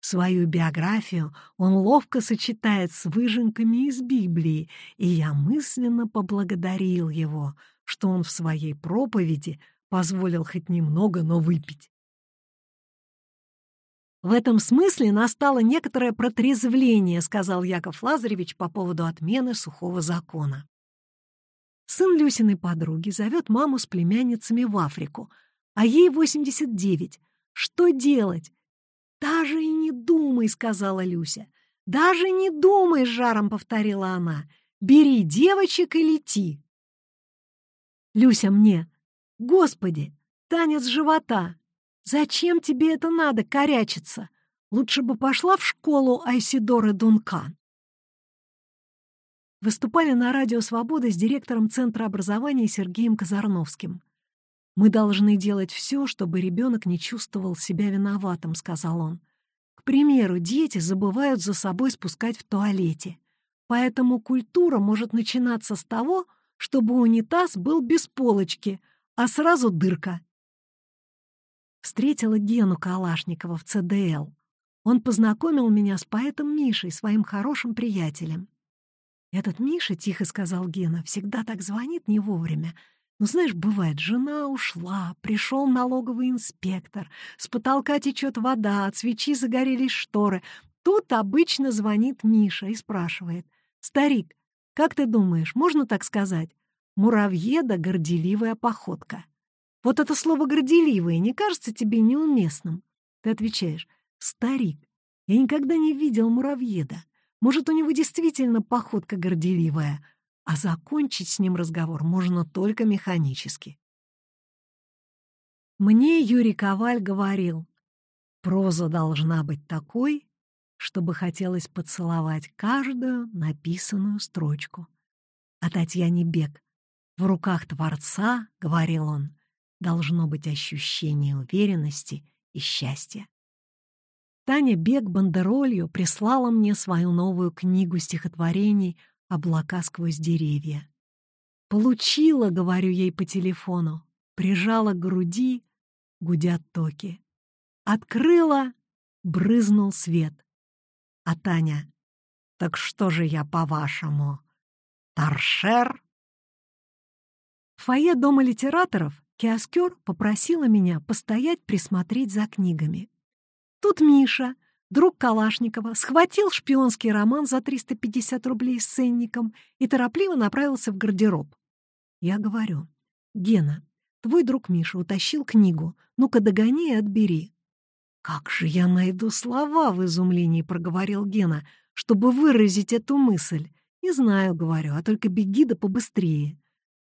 Свою биографию он ловко сочетает с выжимками из Библии, и я мысленно поблагодарил его — что он в своей проповеди позволил хоть немного, но выпить. В этом смысле настало некоторое протрезвление, сказал Яков Лазаревич по поводу отмены сухого закона. Сын Люсиной подруги зовет маму с племянницами в Африку, а ей 89. Что делать? «Даже и не думай», — сказала Люся. «Даже не думай», — жаром повторила она. «Бери девочек и лети». Люся мне. Господи, танец живота. Зачем тебе это надо, корячиться? Лучше бы пошла в школу Айсидоры Дункан. Выступали на радио «Свобода» с директором Центра образования Сергеем Казарновским. «Мы должны делать все, чтобы ребенок не чувствовал себя виноватым», — сказал он. «К примеру, дети забывают за собой спускать в туалете. Поэтому культура может начинаться с того, чтобы унитаз был без полочки, а сразу дырка. Встретила Гену Калашникова в ЦДЛ. Он познакомил меня с поэтом Мишей, своим хорошим приятелем. «Этот Миша, — тихо сказал Гена, — всегда так звонит не вовремя. Ну, знаешь, бывает, жена ушла, пришел налоговый инспектор, с потолка течет вода, от свечи загорелись шторы. Тут обычно звонит Миша и спрашивает. «Старик, как ты думаешь, можно так сказать? Муравьеда — горделивая походка». Вот это слово «горделивое» не кажется тебе неуместным? Ты отвечаешь. «Старик, я никогда не видел муравьеда. Может, у него действительно походка горделивая, а закончить с ним разговор можно только механически. Мне Юрий Коваль говорил, проза должна быть такой, чтобы хотелось поцеловать каждую написанную строчку. А Татьяне Бег «В руках Творца», — говорил он, — должно быть ощущение уверенности и счастья. Таня Бег бандеролью прислала мне свою новую книгу стихотворений «Облака сквозь деревья». «Получила», — говорю ей по телефону, прижала к груди, гудят токи. Открыла, брызнул свет. А Таня, «Так что же я, по-вашему, торшер?» В фойе Дома литераторов киоскер попросила меня постоять присмотреть за книгами. Тут Миша, друг Калашникова, схватил шпионский роман за 350 рублей с ценником и торопливо направился в гардероб. Я говорю, «Гена, твой друг Миша утащил книгу, ну-ка догони и отбери». «Как же я найду слова?» — в изумлении проговорил Гена, чтобы выразить эту мысль. «Не знаю, — говорю, — а только беги да побыстрее».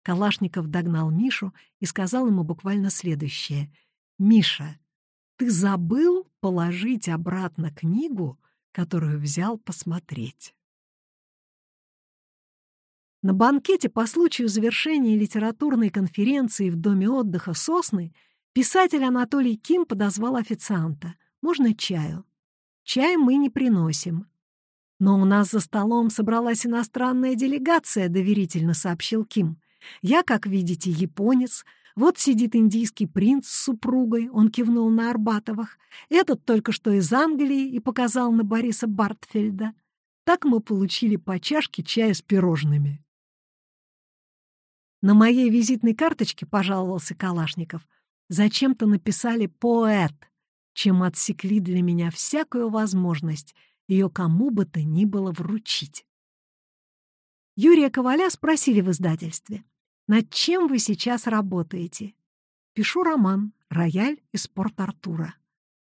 Калашников догнал Мишу и сказал ему буквально следующее. «Миша, ты забыл положить обратно книгу, которую взял посмотреть. На банкете по случаю завершения литературной конференции в Доме отдыха «Сосны» писатель Анатолий Ким подозвал официанта. «Можно чаю?» «Чай мы не приносим». «Но у нас за столом собралась иностранная делегация», — доверительно сообщил Ким. «Я, как видите, японец, вот сидит индийский принц с супругой, он кивнул на Арбатовых. Этот только что из Англии и показал на Бориса Бартфельда. Так мы получили по чашке чая с пирожными. На моей визитной карточке, пожаловался Калашников, зачем-то написали «поэт», чем отсекли для меня всякую возможность ее кому бы то ни было вручить. Юрия Коваля спросили в издательстве — над чем вы сейчас работаете? Пишу роман «Рояль из Порт-Артура».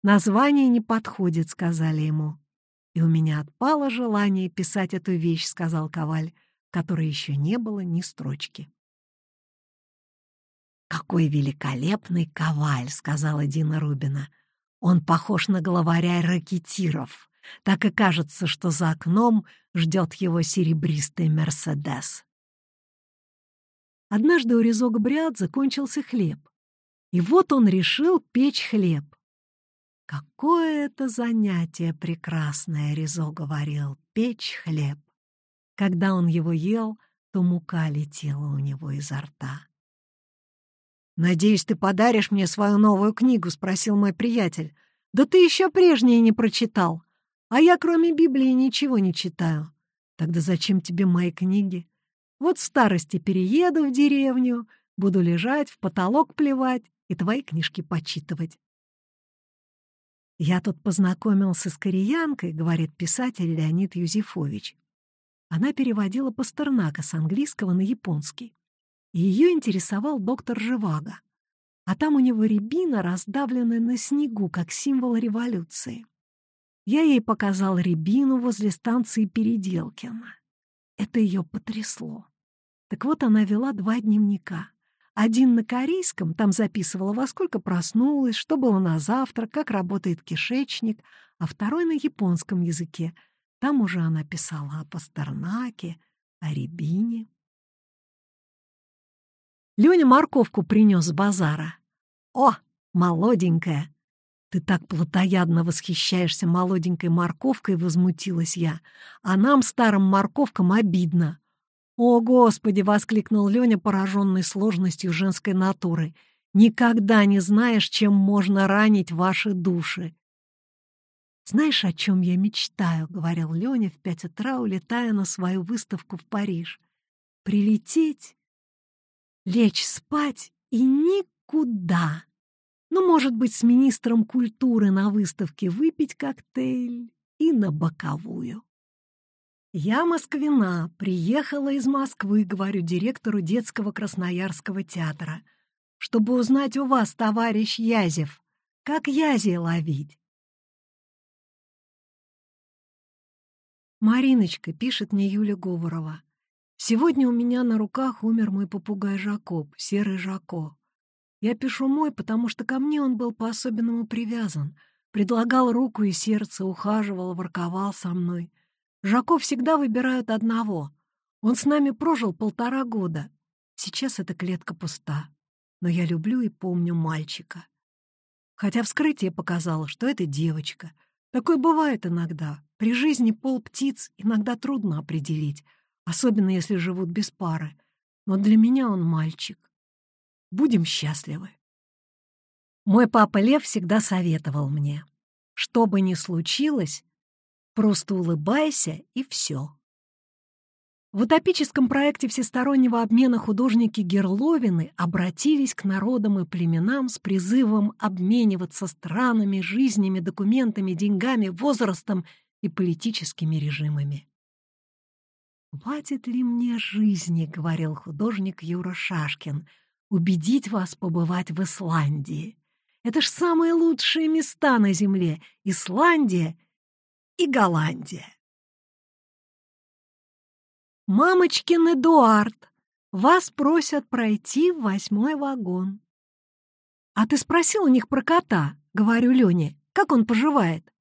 Название не подходит, сказали ему. И у меня отпало желание писать эту вещь, сказал Коваль, которой еще не было ни строчки. «Какой великолепный Коваль!» — сказала Дина Рубина. «Он похож на главаря ракетиров. Так и кажется, что за окном ждет его серебристый Мерседес». Однажды у Резо Габриадзе закончился хлеб. И вот он решил печь хлеб. «Какое это занятие прекрасное!» — Резо говорил. «Печь хлеб». Когда он его ел, то мука летела у него изо рта. «Надеюсь, ты подаришь мне свою новую книгу?» — спросил мой приятель. «Да ты еще прежние не прочитал. А я, кроме Библии, ничего не читаю. Тогда зачем тебе мои книги? Вот в старости перееду в деревню, буду лежать, в потолок плевать и твои книжки почитывать. «Я тут познакомился с кореянкой», — говорит писатель Леонид Юзефович. Она переводила Пастернака с английского на японский. Ее интересовал доктор Живаго. А там у него рябина, раздавленная на снегу, как символ революции. Я ей показал рябину возле станции Переделкина. Это ее потрясло. Так вот, она вела два дневника. Один на корейском, там записывала, во сколько проснулась, что было на завтрак, как работает кишечник, а второй на японском языке. Там уже она писала о Пастернаке, о Рябине. Леня морковку принес с базара. «О, молоденькая! «Ты так плотоядно восхищаешься молоденькой морковкой», — возмутилась я. «А нам, старым морковкам, обидно». «О, Господи!» — воскликнул Леня, пораженный сложностью женской натуры. «Никогда не знаешь, чем можно ранить ваши души». «Знаешь, о чем я мечтаю?» — говорил Леня в пять утра, улетая на свою выставку в Париж. «Прилететь, лечь спать и никуда. Ну, может быть, с министром культуры на выставке выпить коктейль и на боковую». «Я москвина, приехала из Москвы», — говорю директору детского Красноярского театра, «чтобы узнать у вас, товарищ Язев, как язи ловить». «Мариночка», — пишет мне Юля Говорова, «сегодня у меня на руках умер мой попугай Жакоб, серый Жако. Я пишу мой, потому что ко мне он был по-особенному привязан, предлагал руку и сердце, ухаживал, ворковал со мной. Жако всегда выбирают одного. Он с нами прожил полтора года. Сейчас эта клетка пуста, но я люблю и помню мальчика. Хотя вскрытие показало, что это девочка. Такое бывает иногда. При жизни пол птиц иногда трудно определить, особенно если живут без пары. Но для меня он мальчик. Будем счастливы. Мой папа Лев всегда советовал мне, что бы ни случилось, просто улыбайся и все. В утопическом проекте всестороннего обмена художники Герловины обратились к народам и племенам с призывом обмениваться странами, жизнями, документами, деньгами, возрастом и политическими режимами. «Хватит ли мне жизни, — говорил художник Юра Шашкин, — убедить вас побывать в Исландии? Это ж самые лучшие места на Земле — Исландия и Голландия». «Мамочкин Эдуард, вас просят пройти в восьмой вагон». «А ты спросил у них про кота?» — говорю Лене. «Как он поживает?»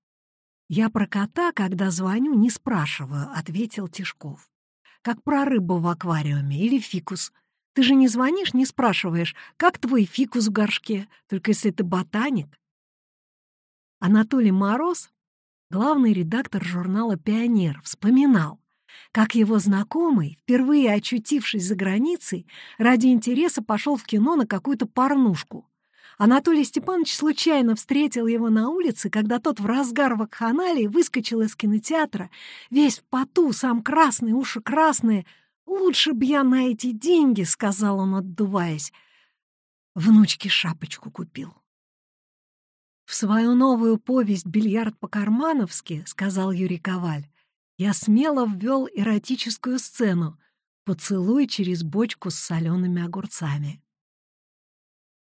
«Я про кота, когда звоню, не спрашиваю», — ответил Тишков. «Как про рыбу в аквариуме или фикус. Ты же не звонишь, не спрашиваешь, как твой фикус в горшке, только если ты ботаник». Анатолий Мороз, главный редактор журнала «Пионер», вспоминал, как его знакомый, впервые очутившись за границей, ради интереса пошел в кино на какую-то порнушку. Анатолий Степанович случайно встретил его на улице, когда тот в разгар вакханалии выскочил из кинотеатра, весь в поту, сам красный, уши красные. «Лучше б я на эти деньги», — сказал он, отдуваясь. Внучке шапочку купил. «В свою новую повесть «Бильярд по-кармановски», — сказал Юрий Коваль, я смело ввел эротическую сцену «Поцелуй через бочку с солеными огурцами».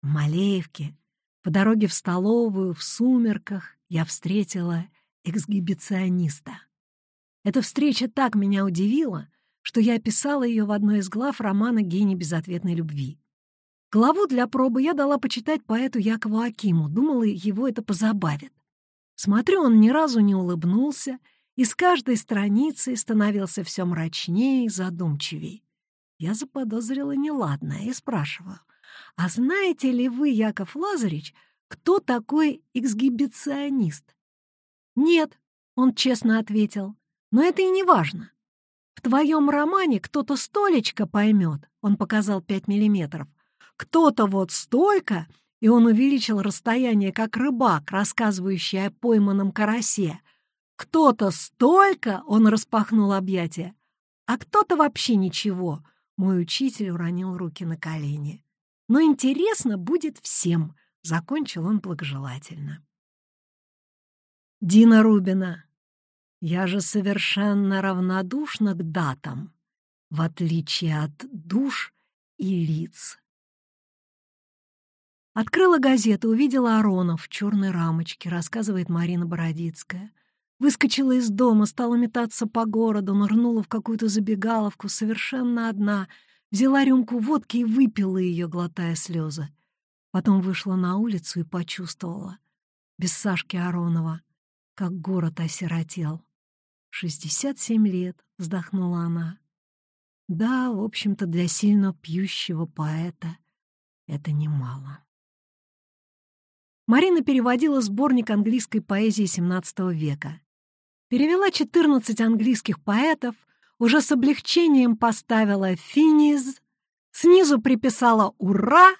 Малеевке, по дороге в столовую, в сумерках, я встретила эксгибициониста. Эта встреча так меня удивила, что я описала ее в одной из глав романа «Гений безответной любви». Главу для пробы я дала почитать поэту Якову Акиму, думала, его это позабавит. Смотрю, он ни разу не улыбнулся и с каждой страницей становился все мрачнее и задумчивей. Я заподозрила неладное и спрашиваю, а знаете ли вы, Яков Лазаревич, кто такой эксгибиционист? Нет, он честно ответил, но это и не важно. В твоем романе кто-то столечко поймет, он показал пять миллиметров, кто-то вот столько, и он увеличил расстояние, как рыбак, рассказывающий о пойманном карасе. Кто-то столько, он распахнул объятия, а кто-то вообще ничего. Мой учитель уронил руки на колени но интересно будет всем», — закончил он благожелательно. Дина Рубина. Я же совершенно равнодушна к датам, в отличие от душ и лиц. Открыла газету, увидела Аронов в черной рамочке, рассказывает Марина Бородицкая. Выскочила из дома, стала метаться по городу, нырнула в какую-то забегаловку, совершенно одна — Взяла рюмку водки и выпила ее, глотая слезы. Потом вышла на улицу и почувствовала, без Сашки Аронова, как город осиротел. «Шестьдесят семь лет», — вздохнула она. «Да, в общем-то, для сильно пьющего поэта это немало». Марина переводила сборник английской поэзии XVII века. Перевела 14 английских поэтов, уже с облегчением поставила «финиз», снизу приписала «ура»,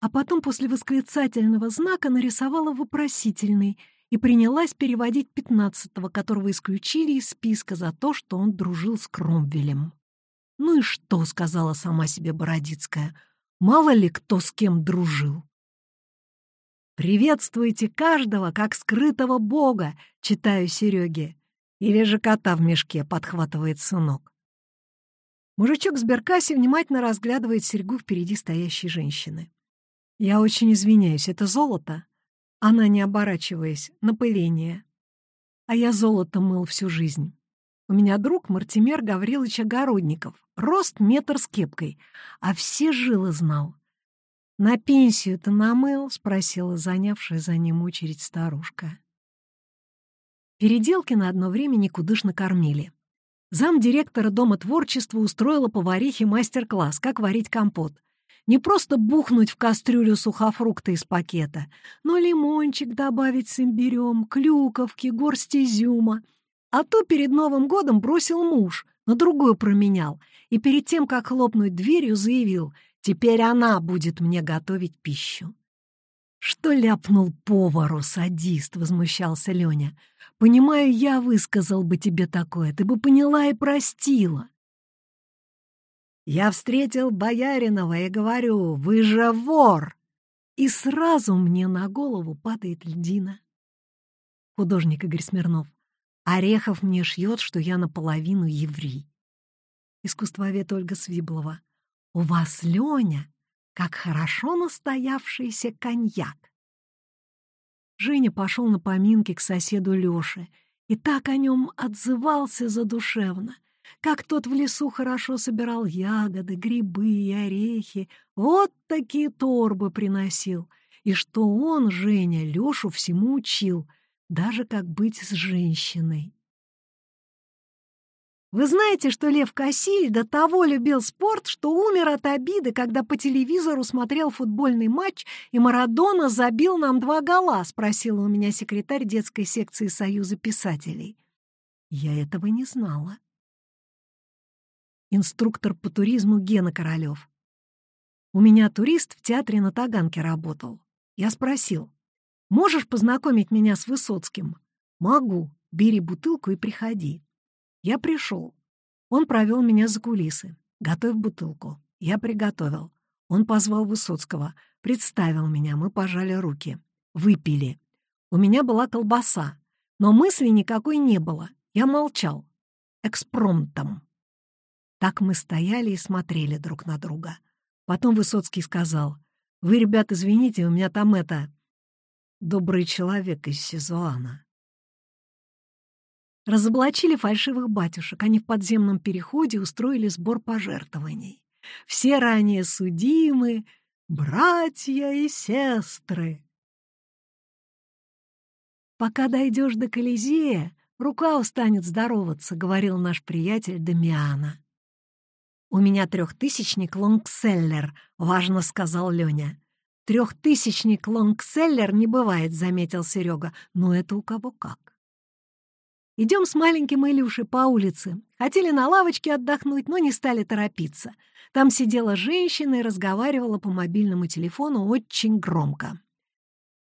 а потом после восклицательного знака нарисовала вопросительный и принялась переводить пятнадцатого, которого исключили из списка за то, что он дружил с Кромвелем. «Ну и что?» — сказала сама себе Бородицкая. «Мало ли кто с кем дружил». «Приветствуйте каждого, как скрытого бога», — читаю Сереге. «Или же кота в мешке», — подхватывает сынок. Мужичок с Беркаси внимательно разглядывает серьгу впереди стоящей женщины. «Я очень извиняюсь, это золото?» Она, не оборачиваясь, напыление. «А я золото мыл всю жизнь. У меня друг Мартимер Гаврилович Огородников, рост метр с кепкой, а все жилы знал. «На пенсию-то намыл?» — спросила занявшая за ним очередь старушка. Переделки на одно время никудышно кормили. Зам директора Дома творчества устроила поварихе мастер-класс, как варить компот. Не просто бухнуть в кастрюлю сухофрукты из пакета, но лимончик добавить с имбирем, клюковки, горсть изюма. А то перед Новым годом бросил муж, на другую променял, и перед тем, как хлопнуть дверью, заявил — Теперь она будет мне готовить пищу. «Что ляпнул повару, садист?» — возмущался Леня. «Понимаю, я высказал бы тебе такое, ты бы поняла и простила». Я встретил Бояринова и говорю, «Вы же вор!» И сразу мне на голову падает льдина. Художник Игорь Смирнов. Орехов мне шьет, что я наполовину еврей. Искусствовед Ольга Свиблова. У вас, Леня, как хорошо настоявшийся коньяк. Женя пошел на поминки к соседу Леше и так о нем отзывался задушевно, как тот в лесу хорошо собирал ягоды, грибы и орехи, вот такие торбы приносил, и что он, Женя, Лешу всему учил, даже как быть с женщиной. Вы знаете, что Лев Кассиль до того любил спорт, что умер от обиды, когда по телевизору смотрел футбольный матч, и Марадона забил нам два гола, спросила у меня секретарь детской секции Союза писателей. Я этого не знала. Инструктор по туризму Гена Королёв. У меня турист в театре на Таганке работал. Я спросил, можешь познакомить меня с Высоцким? Могу, бери бутылку и приходи. Я пришел. Он провел меня за кулисы. Готовь бутылку. Я приготовил. Он позвал Высоцкого. Представил меня. Мы пожали руки. Выпили. У меня была колбаса. Но мысли никакой не было. Я молчал. Экспромтом. Так мы стояли и смотрели друг на друга. Потом Высоцкий сказал, «Вы, ребят, извините, у меня там это... Добрый человек из Сизуана. Разоблачили фальшивых батюшек. Они в подземном переходе устроили сбор пожертвований. Все ранее судимы, братья и сестры. «Пока дойдешь до Колизея, рука устанет здороваться», — говорил наш приятель Дамиана. «У меня трехтысячник лонгселлер», — важно сказал Леня. «Трехтысячник лонгселлер не бывает», — заметил Серега. «Но это у кого как». Идем с маленьким Илюшей по улице. Хотели на лавочке отдохнуть, но не стали торопиться. Там сидела женщина и разговаривала по мобильному телефону очень громко.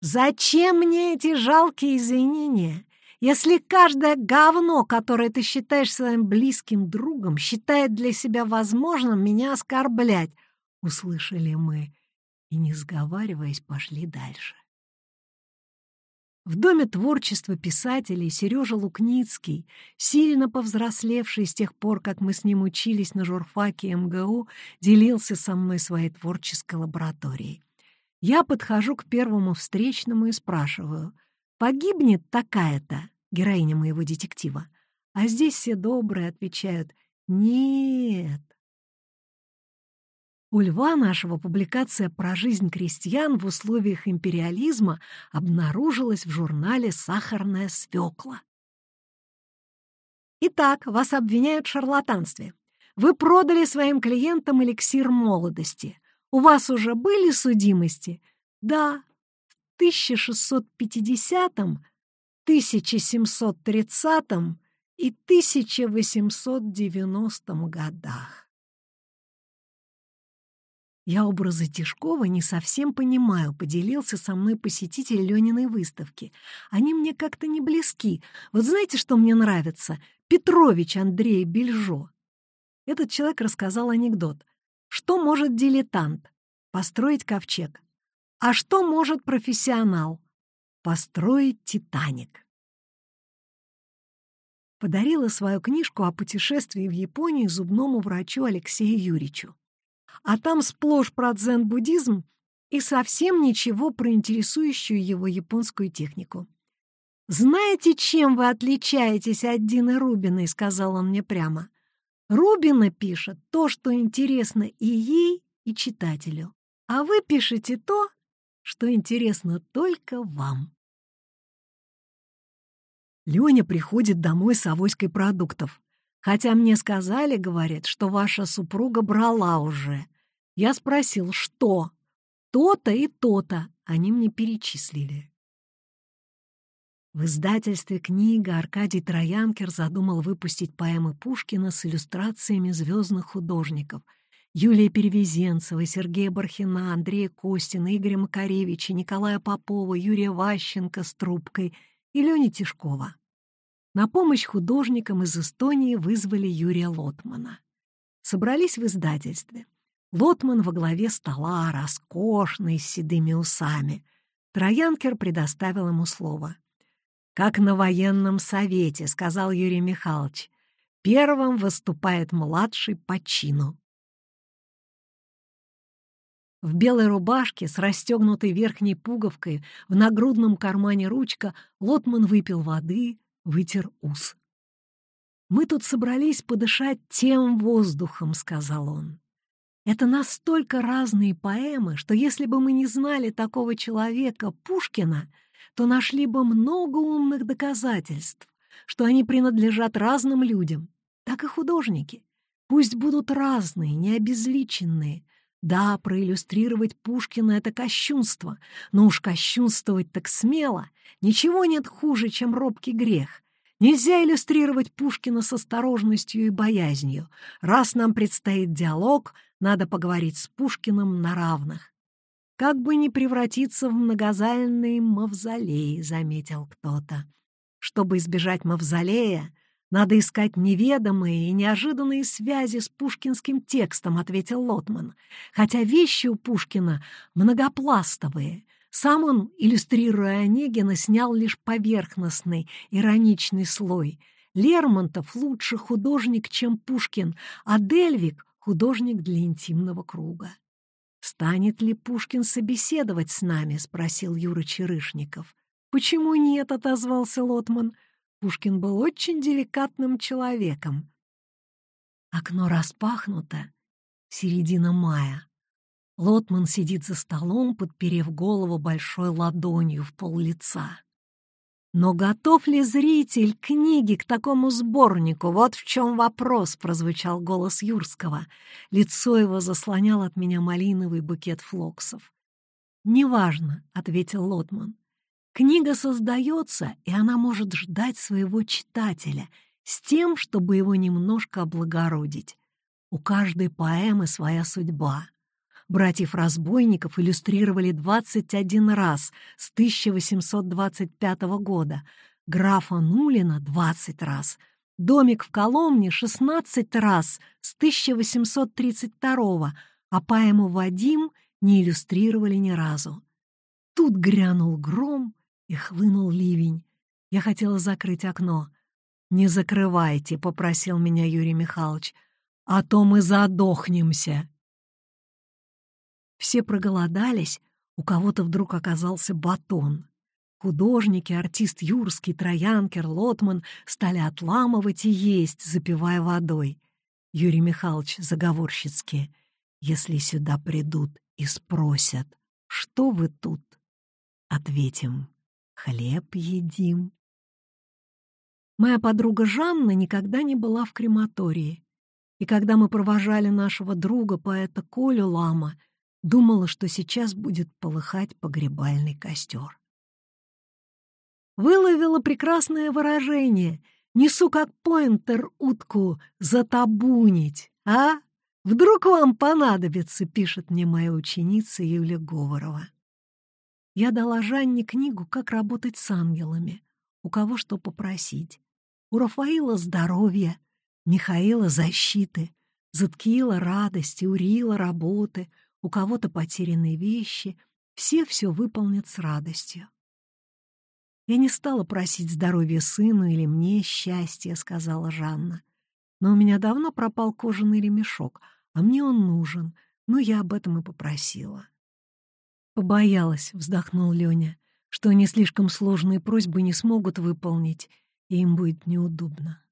«Зачем мне эти жалкие извинения, если каждое говно, которое ты считаешь своим близким другом, считает для себя возможным меня оскорблять?» Услышали мы и, не сговариваясь, пошли дальше. В Доме творчества писателей Сережа Лукницкий, сильно повзрослевший с тех пор, как мы с ним учились на журфаке МГУ, делился со мной своей творческой лабораторией. Я подхожу к первому встречному и спрашиваю, «Погибнет такая-то?» героиня моего детектива. А здесь все добрые отвечают, «Нет, у Льва нашего публикация про жизнь крестьян в условиях империализма обнаружилась в журнале «Сахарная свекла». Итак, вас обвиняют в шарлатанстве. Вы продали своим клиентам эликсир молодости. У вас уже были судимости? Да, 1650, 1730 и 1890 годах. Я образы Тишкова не совсем понимаю, поделился со мной посетитель Лениной выставки. Они мне как-то не близки. Вот знаете, что мне нравится? Петрович Андрей Бельжо. Этот человек рассказал анекдот. Что может дилетант? Построить ковчег. А что может профессионал? Построить Титаник. Подарила свою книжку о путешествии в Японию зубному врачу Алексею Юрьевичу а там сплошь про дзен-буддизм и совсем ничего про интересующую его японскую технику. «Знаете, чем вы отличаетесь от Дины Рубиной?» — сказал он мне прямо. «Рубина пишет то, что интересно и ей, и читателю, а вы пишете то, что интересно только вам». Леня приходит домой с авоськой продуктов. Хотя мне сказали, говорит, что ваша супруга брала уже. Я спросил, что? То-то и то-то. Они мне перечислили. В издательстве книга Аркадий Троянкер задумал выпустить поэмы Пушкина с иллюстрациями звездных художников Юлии Перевезенцевой, Сергея Бархина, Андрея Костина, Игоря Макаревича, Николая Попова, Юрия Ващенко с трубкой и Лени Тишкова. На помощь художникам из Эстонии вызвали Юрия Лотмана. Собрались в издательстве. Лотман во главе стола, роскошный, с седыми усами. Троянкер предоставил ему слово. «Как на военном совете», — сказал Юрий Михайлович. «Первым выступает младший по чину». В белой рубашке с расстегнутой верхней пуговкой, в нагрудном кармане ручка, Лотман выпил воды, вытер ус. «Мы тут собрались подышать тем воздухом», — сказал он. «Это настолько разные поэмы, что если бы мы не знали такого человека, Пушкина, то нашли бы много умных доказательств, что они принадлежат разным людям, так и художники. Пусть будут разные, необезличенные. Да, проиллюстрировать Пушкина — это кощунство, но уж кощунствовать так смело. Ничего нет хуже, чем робкий грех. Нельзя иллюстрировать Пушкина с осторожностью и боязнью. Раз нам предстоит диалог, надо поговорить с Пушкиным на равных. Как бы не превратиться в многозальный мавзолей, заметил кто-то. Чтобы избежать мавзолея, надо искать неведомые и неожиданные связи с пушкинским текстом, ответил Лотман. Хотя вещи у Пушкина многопластовые. Сам он, иллюстрируя Онегина, снял лишь поверхностный, ироничный слой. Лермонтов лучше художник, чем Пушкин, а Дельвик — художник для интимного круга. «Станет ли Пушкин собеседовать с нами?» — спросил Юра Черышников. «Почему нет?» — отозвался Лотман. Пушкин был очень деликатным человеком. Окно распахнуто, середина мая. Лотман сидит за столом, подперев голову большой ладонью в пол лица. Но готов ли зритель книги к такому сборнику? Вот в чем вопрос, прозвучал голос Юрского. Лицо его заслонял от меня малиновый букет флоксов. «Неважно», — ответил Лотман. Книга создается, и она может ждать своего читателя с тем, чтобы его немножко облагородить. У каждой поэмы своя судьба. Братьев-разбойников иллюстрировали 21 раз с 1825 года, графа Нулина — 20 раз, домик в Коломне — 16 раз с 1832 а поэму «Вадим» не иллюстрировали ни разу. Тут грянул гром, и хлынул ливень. Я хотела закрыть окно. «Не закрывайте», — попросил меня Юрий Михайлович, «а то мы задохнемся». Все проголодались, у кого-то вдруг оказался батон. Художники, артист Юрский, Троянкер, Лотман стали отламывать и есть, запивая водой. Юрий Михайлович заговорщицки. «Если сюда придут и спросят, что вы тут?» Ответим хлеб едим. Моя подруга Жанна никогда не была в крематории, и когда мы провожали нашего друга, поэта Колю Лама, Думала, что сейчас будет полыхать погребальный костер. Выловила прекрасное выражение. Несу как поинтер утку затабунить, а? Вдруг вам понадобится, пишет мне моя ученица Юля Говорова. Я дала Жанне книгу «Как работать с ангелами», у кого что попросить. У Рафаила здоровья, Михаила защиты, Заткила радости, Урила работы, у кого-то потерянные вещи. Все все выполнят с радостью. «Я не стала просить здоровья сыну или мне счастья», — сказала Жанна. «Но у меня давно пропал кожаный ремешок, а мне он нужен, но я об этом и попросила». «Побоялась», — вздохнул Леня, «что они слишком сложные просьбы не смогут выполнить, и им будет неудобно».